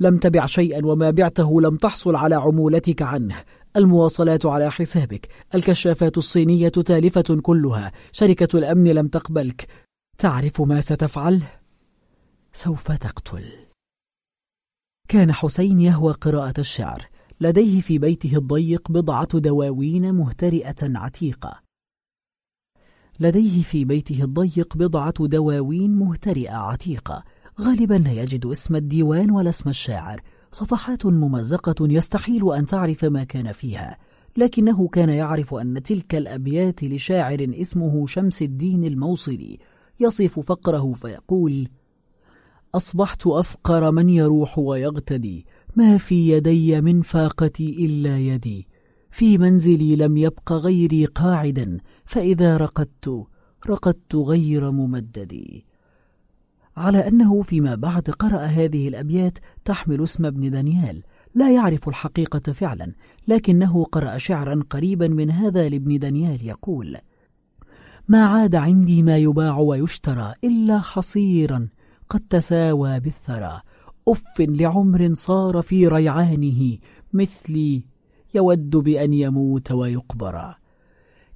لم تبع شيئا وما بعته لم تحصل على عمولتك عنه. المواصلات على حسابك. الكشافات الصينية تالفة كلها. شركة الأمن لم تقبلك. تعرف ما ستفعل؟ سوف تقتل. كان حسين يهوى قراءة الشعر. لديه في بيته الضيق بضعة دواوين مهترئة عتيقة. لديه في بيته الضيق بضعة دواوين مهترئة عتيقة. غالبا لا يجد اسم الديوان ولا اسم الشاعر. صفحات ممزقة يستحيل أن تعرف ما كان فيها. لكنه كان يعرف أن تلك الأبيات لشاعر اسمه شمس الدين الموصلي. يصف فقره فيقول أصبحت أفقر من يروح ويغتدي. ما في يدي من فاقتي إلا يدي. في منزلي لم يبق غيري قاعدا. فإذا رقدت رقدت غير ممددي على أنه فيما بعد قرأ هذه الأبيات تحمل اسم ابن دانيال. لا يعرف الحقيقة فعلا لكنه قرأ شعرا قريبا من هذا لابن دانيال يقول ما عاد عندي ما يباع ويشترى إلا حصيرا قد تساوى بالثرى أف لعمر صار في ريعانه. مثلي يود بأن يموت ويقبر.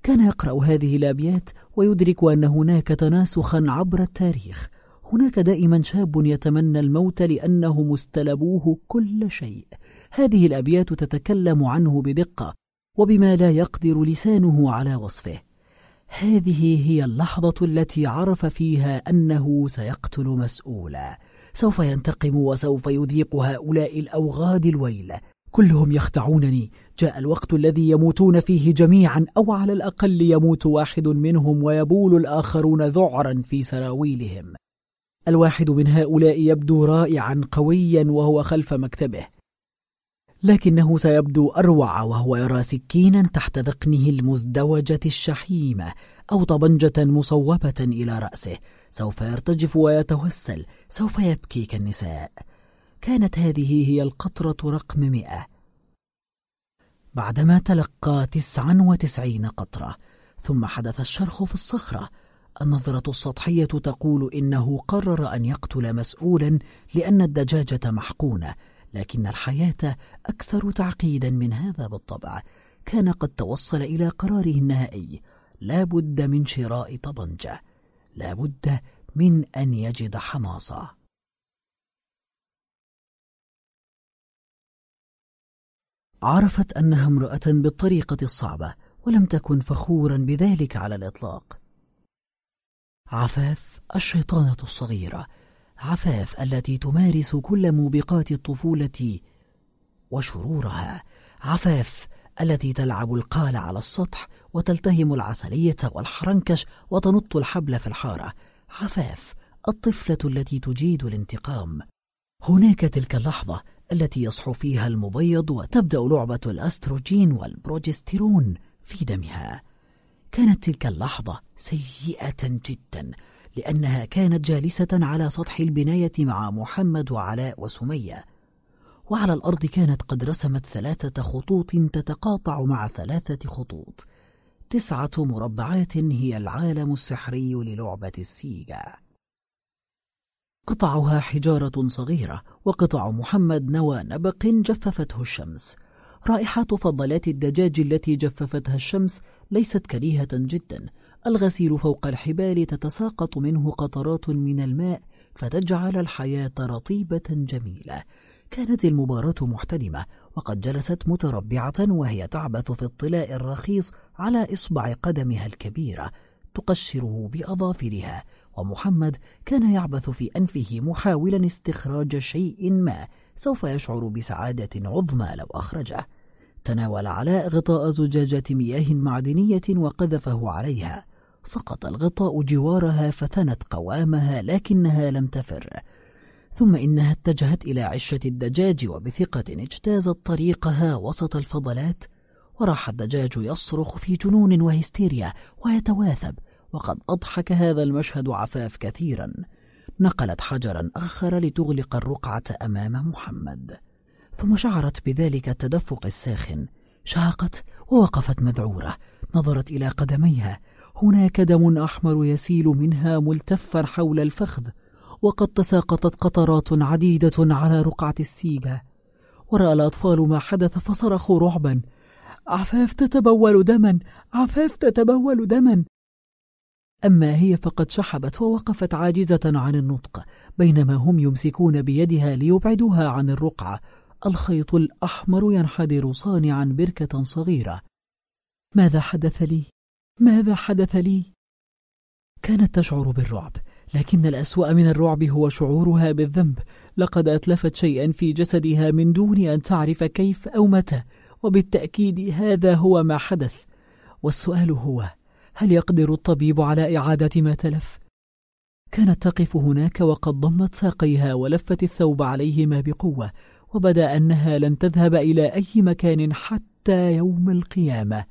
كان يقرأ هذه الأبيات ويدرك أن هناك تناسخا عبر التاريخ. هناك دائما شاب يتمنى الموت لأنه مستلبوه كل شيء. هذه الأبيات تتكلم عنه بدقة وبما لا يقدر لسانه على وصفه. هذه هي اللحظة التي عرف فيها أنه سيقتل مسؤولا. سوف ينتقم وسوف يذيق هؤلاء الأوغاد الويل. كلهم يخدعونني. جاء الوقت الذي يموتون فيه جميعا أو على الأقل يموت واحد منهم ويبول الآخرون ذعرا في سراويلهم. الواحد من هؤلاء يبدو رائعا قويا وهو خلف مكتبه. لكنه سيبدو أروع وهو يرى سكينا تحت ذقنه المزدوجة الشحيمة أو طبنجة مصوبة إلى رأسه. سوف يرتجف ويتوسل سوف يبكي كالنساء. كانت هذه هي القطرة رقم مئة. بعدما تلقى تسعا وتسعين قطرة ثم حدث الشرخ في الصخرة. النظرة السطحية تقول إنه قرر أن يقتل مسؤولا لأن الدجاجة محقونة. لكن الحياة أكثر تعقيدا من هذا بالطبع. كان قد توصل إلى قراره النهائي. لا بد من شراء طبنجة. لا بد من أن يجد حماصة. عرفت أنها امرأة بالطريقة الصعبة ولم تكن فخورا بذلك على الإطلاق. عفاف الشيطانة الصغيرة. عفاف التي تمارس كل موبقات الطفولة وشرورها. عفاف التي تلعب القال على السطح وتلتهم العسلية والحرنكش وتنط الحبل في الحارة. عفاف الطفلة التي تجيد الانتقام. هناك تلك اللحظة التي يصحو فيها المبيض وتبدأ لعبة الأستروجين والبروجستيرون في دمها. كانت تلك اللحظة سيئة جدا. لأنها كانت جالسة على سطح البناية مع محمد وعلاء وسمية. وعلى الأرض كانت قد رسمت ثلاثة خطوط تتقاطع مع ثلاثة خطوط. تسعة مربعات هي العالم السحري للعبة السيجا. قطعها حجارة صغيرة وقطع محمد نوى نبق جففته الشمس. رائحة فضلات الدجاج التي جففتها الشمس ليست كريهة جدا. الغسيل فوق الحبال تتساقط منه قطرات من الماء فتجعل الحياة رطيبة جميلة. كانت المباراة محتدمة وقد جلست متربعة وهي تعبث في الطلاء الرخيص على إصبع قدمها الكبيرة تقشره بأظافرها ومحمد كان يعبث في أنفه محاولا استخراج شيء ما سوف يشعر بسعادة عظمى لو أخرجه. تناول علاء غطاء زجاجة مياه معدنية وقذفه عليها. سقط الغطاء جوارها فثنت قوامها لكنها لم تفر. ثم إنها اتجهت إلى عشة الدجاج وبثقة اجتازت طريقها وسط الفضلات وراح الدجاج يصرخ في جنون وهستيريا ويتواثب وقد أضحك هذا المشهد عفاف كثيرا. نقلت حجرا آخر لتغلق الرقعة أمام محمد. ثم شعرت بذلك التدفق الساخن. شهقت ووقفت مذعورة. نظرت إلى قدميها. هناك دم أحمر يسيل منها ملتفا حول الفخذ وقد تساقطت قطرات عديدة على رقعة السيجة ورأى الأطفال ما حدث فصرخوا رعبا. عفاف تتبول دما عفاف تتبول دما. أما هي فقد شحبت ووقفت عاجزة عن النطق بينما هم يمسكون بيدها ليبعدوها عن الرقعة. الخيط الأحمر ينحدر صانعا بركة صغيرة. ماذا حدث لي؟ ماذا حدث لي؟ كانت تشعر بالرعب لكن الأسوأ من الرعب هو شعورها بالذنب لقد أتلفت شيئا في جسدها من دون أن تعرف كيف أو متى وبالتأكيد هذا هو ما حدث والسؤال هو هل يقدر الطبيب على إعادة ما تلف؟ كانت تقف هناك وقد ضمت ساقيها ولفت الثوب عليهما بقوة وبدأ أنها لن تذهب إلى أي مكان حتى يوم القيامة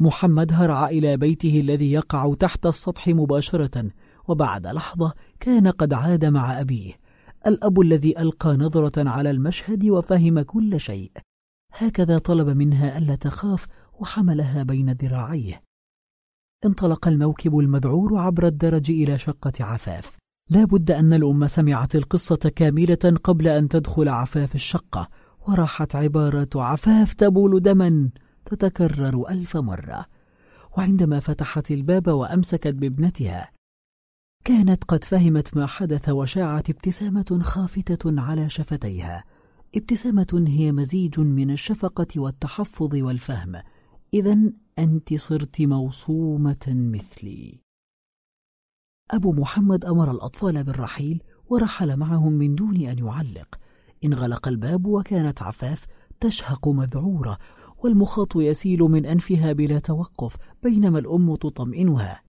محمد هرع إلى بيته الذي يقع تحت السطح مباشرة وبعد لحظة كان قد عاد مع أبيه الأب الذي ألقى نظرة على المشهد وفهم كل شيء. هكذا طلب منها ألا تخاف وحملها بين ذراعيه. انطلق الموكب المذعور عبر الدرج إلى شقة عفاف. لا بد أن الأم سمعت القصة كاملة قبل أن تدخل عفاف الشقة وراحت عبارة عفاف تبول دما. تتكرر ألف مرة. وعندما فتحت الباب وأمسكت بابنتها كانت قد فهمت ما حدث وشاعت ابتسامة خافتة على شفتيها. ابتسامة هي مزيج من الشفقة والتحفظ والفهم. إذا أنت صرت موصومة مثلي. أبو محمد أمر الأطفال بالرحيل ورحل معهم من دون أن يعلق. انغلق الباب وكانت عفاف تشهق مذعورة والمخاط يسيل من أنفها بلا توقف بينما الأم تطمئنها.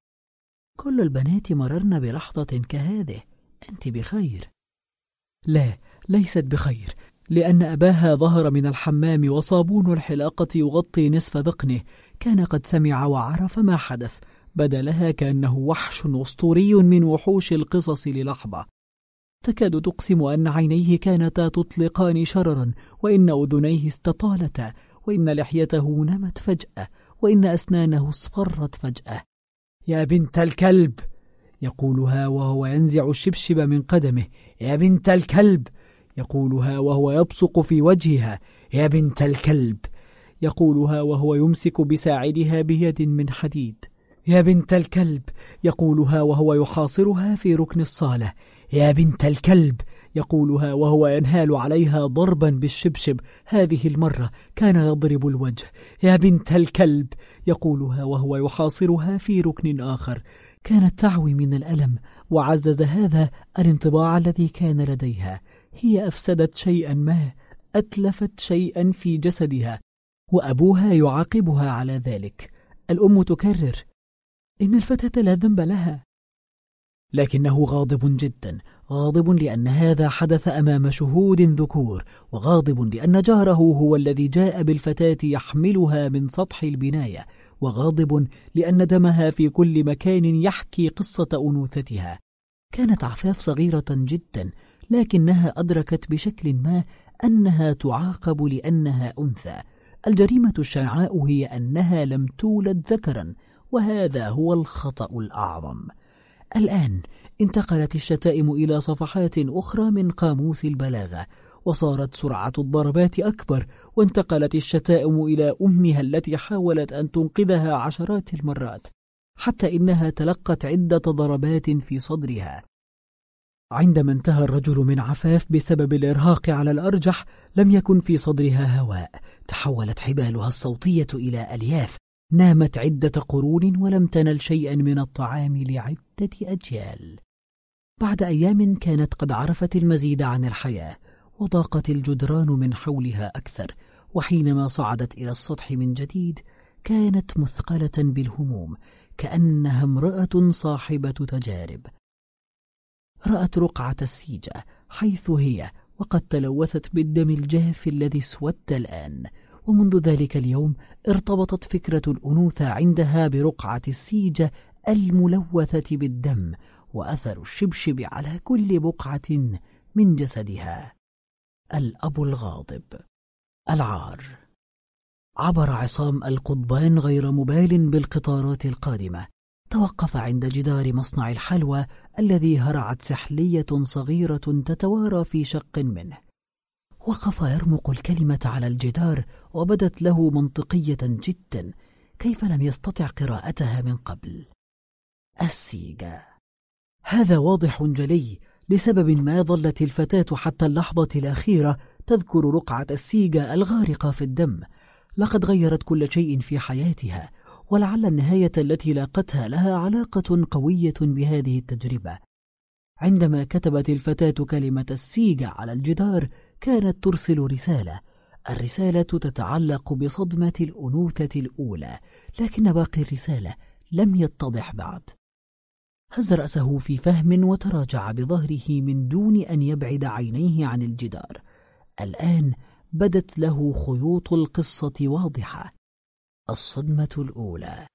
كل البنات مررن بلحظة كهذه. أنت بخير. لا ليست بخير لأن أباها ظهر من الحمام وصابون الحلاقة يغطي نصف ذقنه كان قد سمع وعرف ما حدث. بدا لها كأنه وحش أسطوري من وحوش القصص للحظة. تكاد تقسم أن عينيه كانتا تطلقان شررا وإن أذنيه استطالتا وإن لحيته نمت فجأة وإن أسنانه اصفرت فجأة. يا بنت الكلب يقولها وهو ينزع الشبشب من قدمه. يا بنت الكلب يقولها وهو يبصق في وجهها. يا بنت الكلب يقولها وهو يمسك بساعدها بيد من حديد. يا بنت الكلب يقولها وهو يحاصرها في ركن الصالة. يا بنت الكلب يقولها وهو ينهال عليها ضربا بالشبشب. هذه المرة كان يضرب الوجه. يا بنت الكلب يقولها وهو يحاصرها في ركن آخر. كانت تعوي من الألم وعزز هذا الانطباع الذي كان لديها. هي أفسدت شيئا ما أتلفت شيئا في جسدها وأبوها يعاقبها على ذلك. الأم تكرر إن الفتاة لا ذنب لها. لكنه غاضب جدا غاضب لأن هذا حدث أمام شهود ذكور وغاضب لأن جهره هو الذي جاء بالفتاة يحملها من سطح البناية وغاضب لأن دمها في كل مكان يحكي قصة أنوثتها. كانت عفاف صغيرة جدا لكنها أدركت بشكل ما أنها تعاقب لأنها أنثى. الجريمة الشنعاء هي أنها لم تولد ذكرا وهذا هو الخطأ الأعظم. الآن انتقلت الشتائم إلى صفحات أخرى من قاموس البلاغة وصارت سرعة الضربات أكبر وانتقلت الشتائم إلى أمها التي حاولت أن تنقذها عشرات المرات حتى إنها تلقت عدة ضربات في صدرها. عندما انتهى الرجل من عفاف بسبب الإرهاق على الأرجح لم يكن في صدرها هواء تحولت حبالها الصوتية إلى ألياف نامت عدة قرون ولم تنل شيئا من الطعام لعدة أجيال. بعد أيام كانت قد عرفت المزيد عن الحياة وضاقت الجدران من حولها أكثر وحينما صعدت إلى السطح من جديد كانت مثقلة بالهموم كأنها امرأة صاحبة تجارب. رأت رقعة السيجة حيث هي وقد تلوثت بالدم الجاف الذي اسود الآن. ومنذ ذلك اليوم ارتبطت فكرة الأنوثة عندها برقعة السيجة الملوثة بالدم وأثر الشبشب على كل بقعة من جسدها. الأب الغاضب. العار. عبر عصام القضبان غير مبال بالقطارات القادمة. توقف عند جدار مصنع الحلوى الذي هرعت سحلية صغيرة تتوارى في شق منه. وقف يرمق الكلمة على الجدار وبدت له منطقية جدا كيف لم يستطع قراءتها من قبل. السيجا. هذا واضح جلي لسبب ما ظلت الفتاة حتى اللحظة الأخيرة تذكر رقعة السيجا الغارقة في الدم. لقد غيرت كل شيء في حياتها ولعل النهاية التي لاقتها لها علاقة قوية بهذه التجربة. عندما كتبت الفتاة كلمة السيجا على الجدار كانت ترسل رسالة. الرسالة تتعلق بصدمة الأنوثة الأولى لكن باقي الرسالة لم يتضح بعد. هز رأسه في فهم وتراجع بظهره من دون أن يبعد عينيه عن الجدار. الآن بدت له خيوط القصة واضحة. الصدمة الأولى.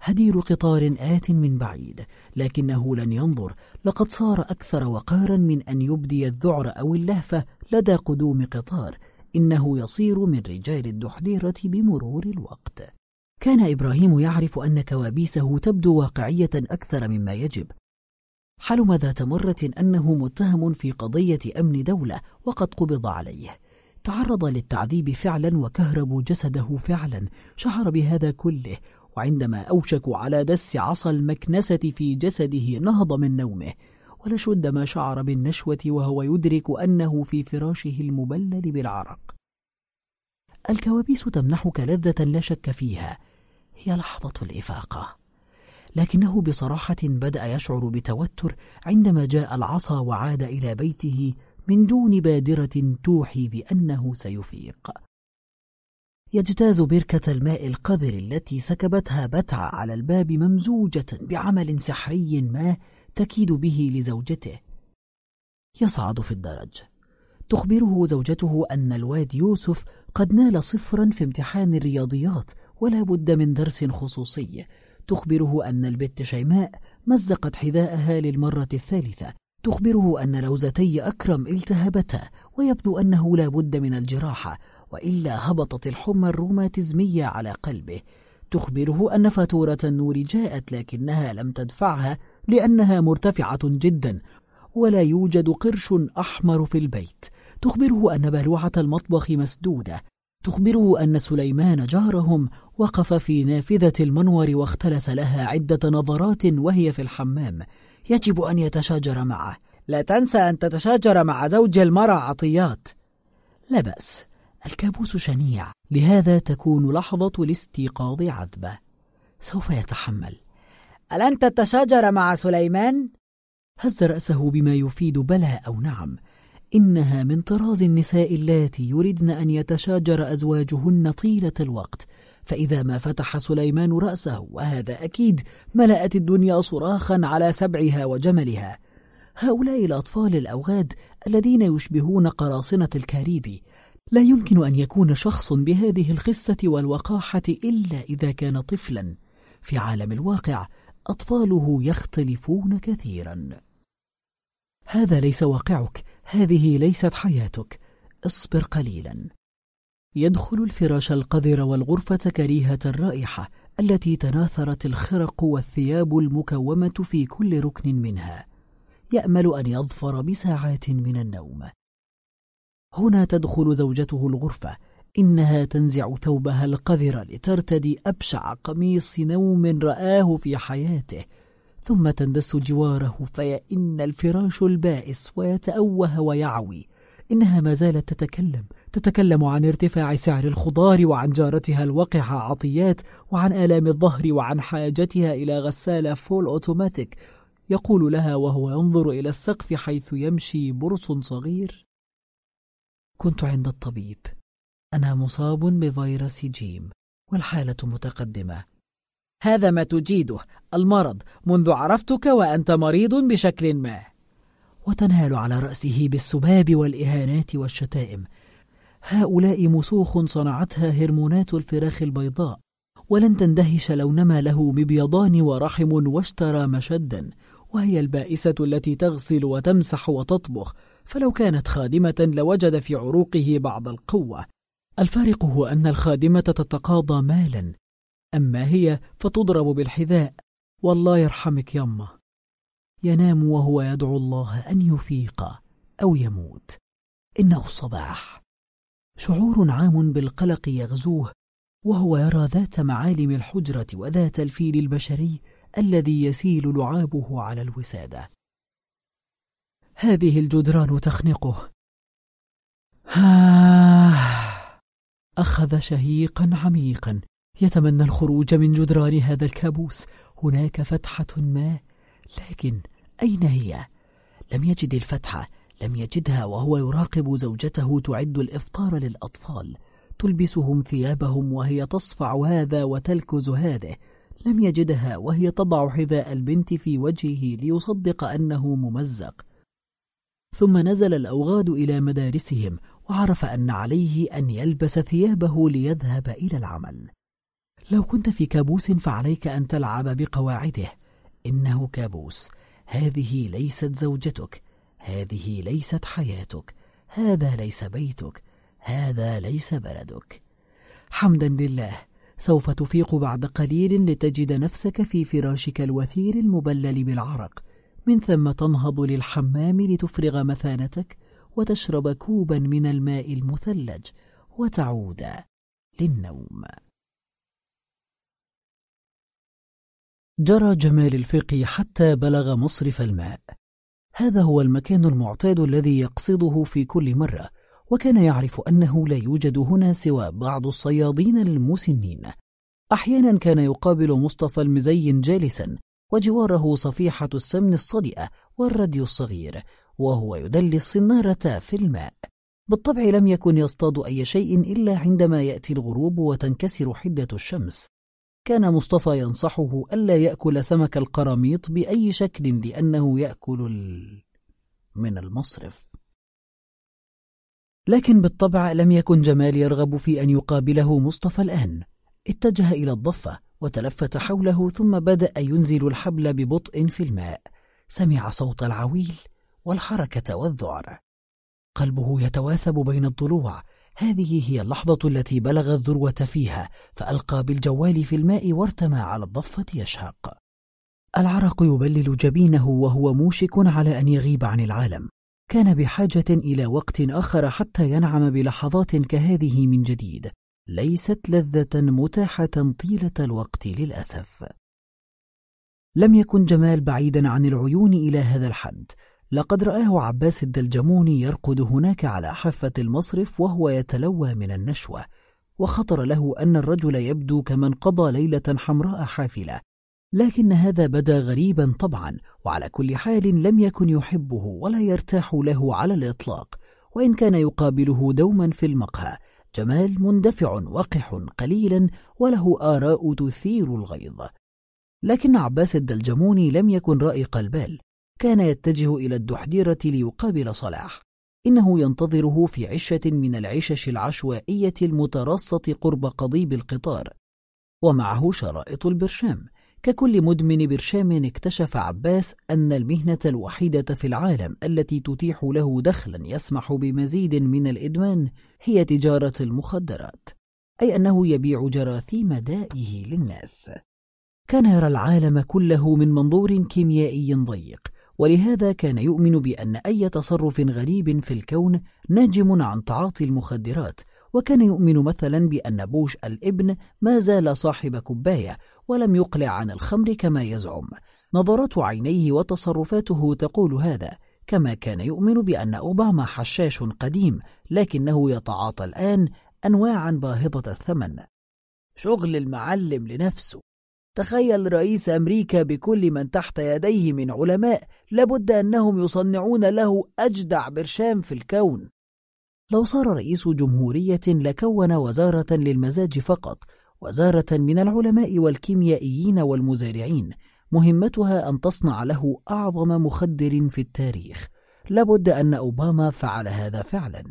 هدير قطار آت من بعيد لكنه لن ينظر. لقد صار أكثر وقارا من أن يبدي الذعر أو اللهفة لدى قدوم قطار. إنه يصير من رجال الدحديرة بمرور الوقت. كان إبراهيم يعرف أن كوابيسه تبدو واقعية أكثر مما يجب. حلم ذات مرة أنه متهم في قضية أمن دولة وقد قبض عليه. تعرض للتعذيب فعلا وكهرب جسده فعلا. شعر بهذا كله وعندما أوشك على دس عصا المكنسة في جسده نهض من نومه ولشد ما شعر بالنشوة وهو يدرك أنه في فراشه المبلل بالعرق. الكوابيس تمنحك لذة لا شك فيها هي لحظة الإفاقة. لكنه بصراحة بدأ يشعر بتوتر عندما جاء العصا وعاد إلى بيته من دون بادرة توحي بأنه سيفيق. يجتاز بركة الماء القذر التي سكبتها بتعة على الباب ممزوجة بعمل سحري ما تكيد به لزوجته. يصعد في الدرج. تخبره زوجته أن الواد يوسف قد نال صفرا في امتحان الرياضيات ولا بد من درس خصوصي. تخبره أن البت شيماء مزقت حذاءها للمرة الثالثة. تخبره أن لوزتي أكرم التهبتا ويبدو أنه لا بد من الجراحة. وإلا هبطت الحمى الروماتيزمية على قلبه. تخبره أن فاتورة النور جاءت لكنها لم تدفعها لأنها مرتفعة جدا ولا يوجد قرش أحمر في البيت. تخبره أن بلوعة المطبخ مسدودة. تخبره أن سليمان جارهم وقف في نافذة المنور واختلس لها عدة نظرات وهي في الحمام. يجب أن يتشاجر معه. لا تنسى أن تتشاجر مع زوج المرأة عطيات. لا بأس. الكابوس شنيع. لهذا تكون لحظة الاستيقاظ عذبة. سوف يتحمل. ألن تتشاجر مع سليمان؟ هز رأسه بما يفيد بلى أو نعم. إنها من طراز النساء اللاتي يردن أن يتشاجر أزواجهن طيلة الوقت. فإذا ما فتح سليمان رأسه وهذا أكيد ملأت الدنيا صراخا على سبعها وجملها. هؤلاء الأطفال الأوغاد الذين يشبهون قراصنة الكاريبي لا يمكن أن يكون شخص بهذه الخسة والوقاحة إلا إذا كان طفلا. في عالم الواقع أطفاله يختلفون كثيرا. هذا ليس واقعك هذه ليست حياتك. اصبر قليلا. يدخل الفراش القذر والغرفة كريهة الرائحة التي تناثرت الخرق والثياب المكومة في كل ركن منها. يأمل أن يظفر بساعات من النوم. هنا تدخل زوجته الغرفة إنها تنزع ثوبها القذر لترتدي أبشع قميص نوم رآه في حياته ثم تندس جواره فيئن الفراش البائس ويتأوه ويعوي. إنها ما زالت تتكلم تتكلم عن ارتفاع سعر الخضار وعن جارتها الوقحة عطيات وعن آلام الظهر وعن حاجتها إلى غسالة فول أوتوماتيك. يقول لها وهو ينظر إلى السقف حيث يمشي برص صغير. كنت عند الطبيب. أنا مصاب بفيروس جيم والحالة متقدمة. هذا ما تجيده المرض منذ عرفتك وأنت مريض بشكل ما. وتنهال على رأسه بالسباب والإهانات والشتائم. هؤلاء مسوخ صنعتها هرمونات الفراخ البيضاء. ولن تندهش لو نما له مبيضان ورحم واشترى مشدا. وهي البائسة التي تغسل وتمسح وتطبخ. فلو كانت خادمة لوجد في عروقه بعض القوة. الفارق هو أن الخادمة تتقاضى مالا أما هي فتضرب بالحذاء. والله يرحمك يمه ينام وهو يدعو الله أن يفيق أو يموت. إنه الصباح شعور عام بالقلق يغزوه وهو يرى ذات معالم الحجرة وذات الفيل البشري الذي يسيل لعابه على الوسادة. هذه الجدران تخنقه. آه. أخذ شهيقا عميقا. يتمنى الخروج من جدران هذا الكابوس. هناك فتحة ما. لكن أين هي؟ لم يجد الفتحة. لم يجدها وهو يراقب زوجته تعد الإفطار للأطفال. تلبسهم ثيابهم وهي تصفع هذا وتلكز هذه. لم يجدها وهي تضع حذاء البنت في وجهه ليصدق أنه ممزق. ثم نزل الأوغاد إلى مدارسهم وعرف أن عليه أن يلبس ثيابه ليذهب إلى العمل. لو كنت في كابوس فعليك أن تلعب بقواعده. إنه كابوس. هذه ليست زوجتك. هذه ليست حياتك. هذا ليس بيتك. هذا ليس بلدك. حمدا لله. سوف تفيق بعد قليل لتجد نفسك في فراشك الوثير المبلل بالعرق. من ثم تنهض للحمام لتفرغ مثانتك وتشرب كوبا من الماء المثلج وتعود للنوم. جرى جمال الفقه حتى بلغ مصرف الماء. هذا هو المكان المعتاد الذي يقصده في كل مرة وكان يعرف أنه لا يوجد هنا سوى بعض الصيادين المسنين. أحيانا كان يقابل مصطفى المزين جالسا وجواره صفيحة السمن الصدئة والراديو الصغير وهو يدلي الصنارة في الماء. بالطبع لم يكن يصطاد أي شيء إلا عندما يأتي الغروب وتنكسر حدة الشمس. كان مصطفى ينصحه ألا يأكل سمك القراميط بأي شكل لأنه يأكل ال... من المصرف. لكن بالطبع لم يكن جمال يرغب في أن يقابله مصطفى الآن. اتجه إلى الضفة وتلفت حوله ثم بدأ ينزل الحبل ببطء في الماء. سمع صوت العويل والحركة والذعر. قلبه يتواثب بين الضلوع. هذه هي اللحظة التي بلغ الذروة فيها فألقى بالجوال في الماء وارتمى على الضفة يشهق. العرق يبلل جبينه وهو موشك على أن يغيب عن العالم. كان بحاجة إلى وقت آخر حتى ينعم بلحظات كهذه من جديد. ليست لذة متاحة طيلة الوقت للأسف. لم يكن جمال بعيدا عن العيون إلى هذا الحد. لقد رآه عباس الدلجموني يرقد هناك على حافة المصرف وهو يتلوى من النشوة وخطر له أن الرجل يبدو كمن قضى ليلة حمراء حافلة. لكن هذا بدا غريبا طبعا وعلى كل حال لم يكن يحبه ولا يرتاح له على الإطلاق وإن كان يقابله دوما في المقهى. جمال مندفع وقح قليلا وله آراء تثير الغيظ. لكن عباس الدلجموني لم يكن رائق البال. كان يتجه إلى الدحديرة ليقابل صلاح. إنه ينتظره في عشة من العشش العشوائية المترصة قرب قضيب القطار. ومعه شرائط البرشام. ككل مدمن برشام اكتشف عباس أن المهنة الوحيدة في العالم التي تتيح له دخلا يسمح بمزيد من الإدمان هي تجارة المخدرات أي أنه يبيع جراثيم دائه للناس. كان يرى العالم كله من منظور كيميائي ضيق ولهذا كان يؤمن بأن أي تصرف غريب في الكون ناجم عن تعاطي المخدرات وكان يؤمن مثلا بأن بوش الإبن ما زال صاحب كباية ولم يقلع عن الخمر كما يزعم. نظرات عينيه وتصرفاته تقول هذا كما كان يؤمن بأن أوباما حشاش قديم لكنه يتعاطى الآن أنواعا باهظة الثمن. شغل المعلم لنفسه. تخيل رئيس أمريكا بكل من تحت يديه من علماء لابد أنهم يصنعون له أجدع برشام في الكون. لو صار رئيس جمهورية لكون وزارة للمزاج فقط وزارة من العلماء والكيميائيين والمزارعين مهمتها أن تصنع له أعظم مخدر في التاريخ. لابد أن أوباما فعل هذا فعلا.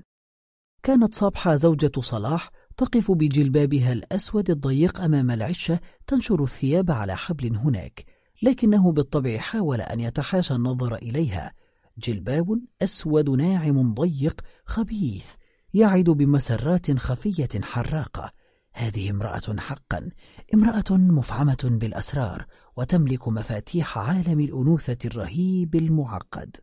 كانت صبحة زوجة صلاح تقف بجلبابها الأسود الضيق أمام العشة تنشر الثياب على حبل هناك لكنه بالطبع حاول أن يتحاشى النظر إليها. جلباب أسود ناعم ضيق خبيث يعد بمسرات خفية حراقة. هذه امرأة حقا امرأة مفعمة بالأسرار وتملك مفاتيح عالم الأنوثة الرهيب المعقد.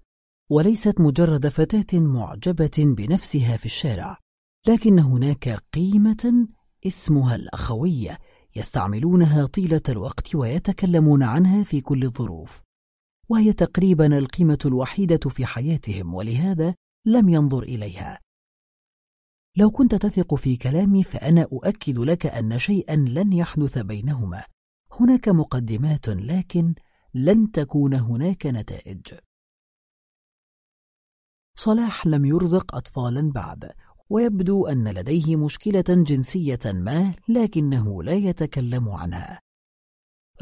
وليست مجرد فتاة معجبة بنفسها في الشارع لكن هناك قيمة اسمها الأخوية يستعملونها طيلة الوقت ويتكلمون عنها في كل الظروف. وهي تقريبا القيمة الوحيدة في حياتهم ولهذا لم ينظر إليها. لو كنت تثق في كلامي فأنا أؤكد لك أن شيئا لن يحدث بينهما. هناك مقدمات لكن لن تكون هناك نتائج. صلاح لم يرزق أطفالا بعد ويبدو أن لديه مشكلة جنسية ما لكنه لا يتكلم عنها.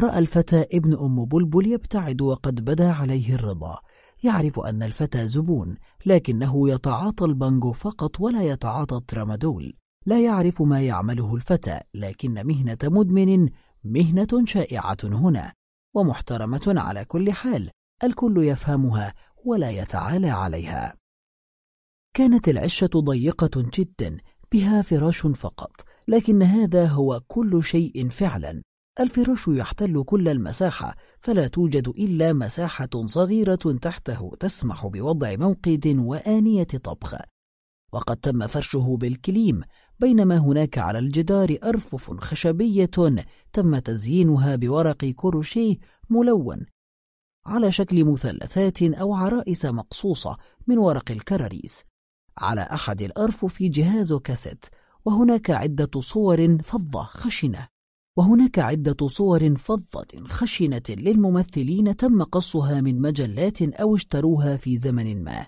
رأى الفتى ابن أم بلبل يبتعد وقد بدا عليه الرضا. يعرف أن الفتى زبون لكنه يتعاطى البانجو فقط ولا يتعاطى الترامادول. لا يعرف ما يعمله الفتى لكن مهنة مدمن مهنة شائعة هنا ومحترمة على كل حال الكل يفهمها ولا يتعالى عليها. كانت العشة ضيقة جدا بها فراش فقط لكن هذا هو كل شيء فعلا. الفراش يحتل كل المساحة فلا توجد إلا مساحة صغيرة تحته تسمح بوضع موقد وآنية طبخ. وقد تم فرشه بالكليم بينما هناك على الجدار أرفف خشبية تم تزيينها بورق كروشيه ملون. على شكل مثلثات أو عرائس مقصوصة من ورق الكراريس. على أحد الأرفف جهاز كاسيت وهناك عدة صور فضة خشنة. وهناك عدة صور فضة خشنة للممثلين تم قصها من مجلات أو اشتروها في زمن ما.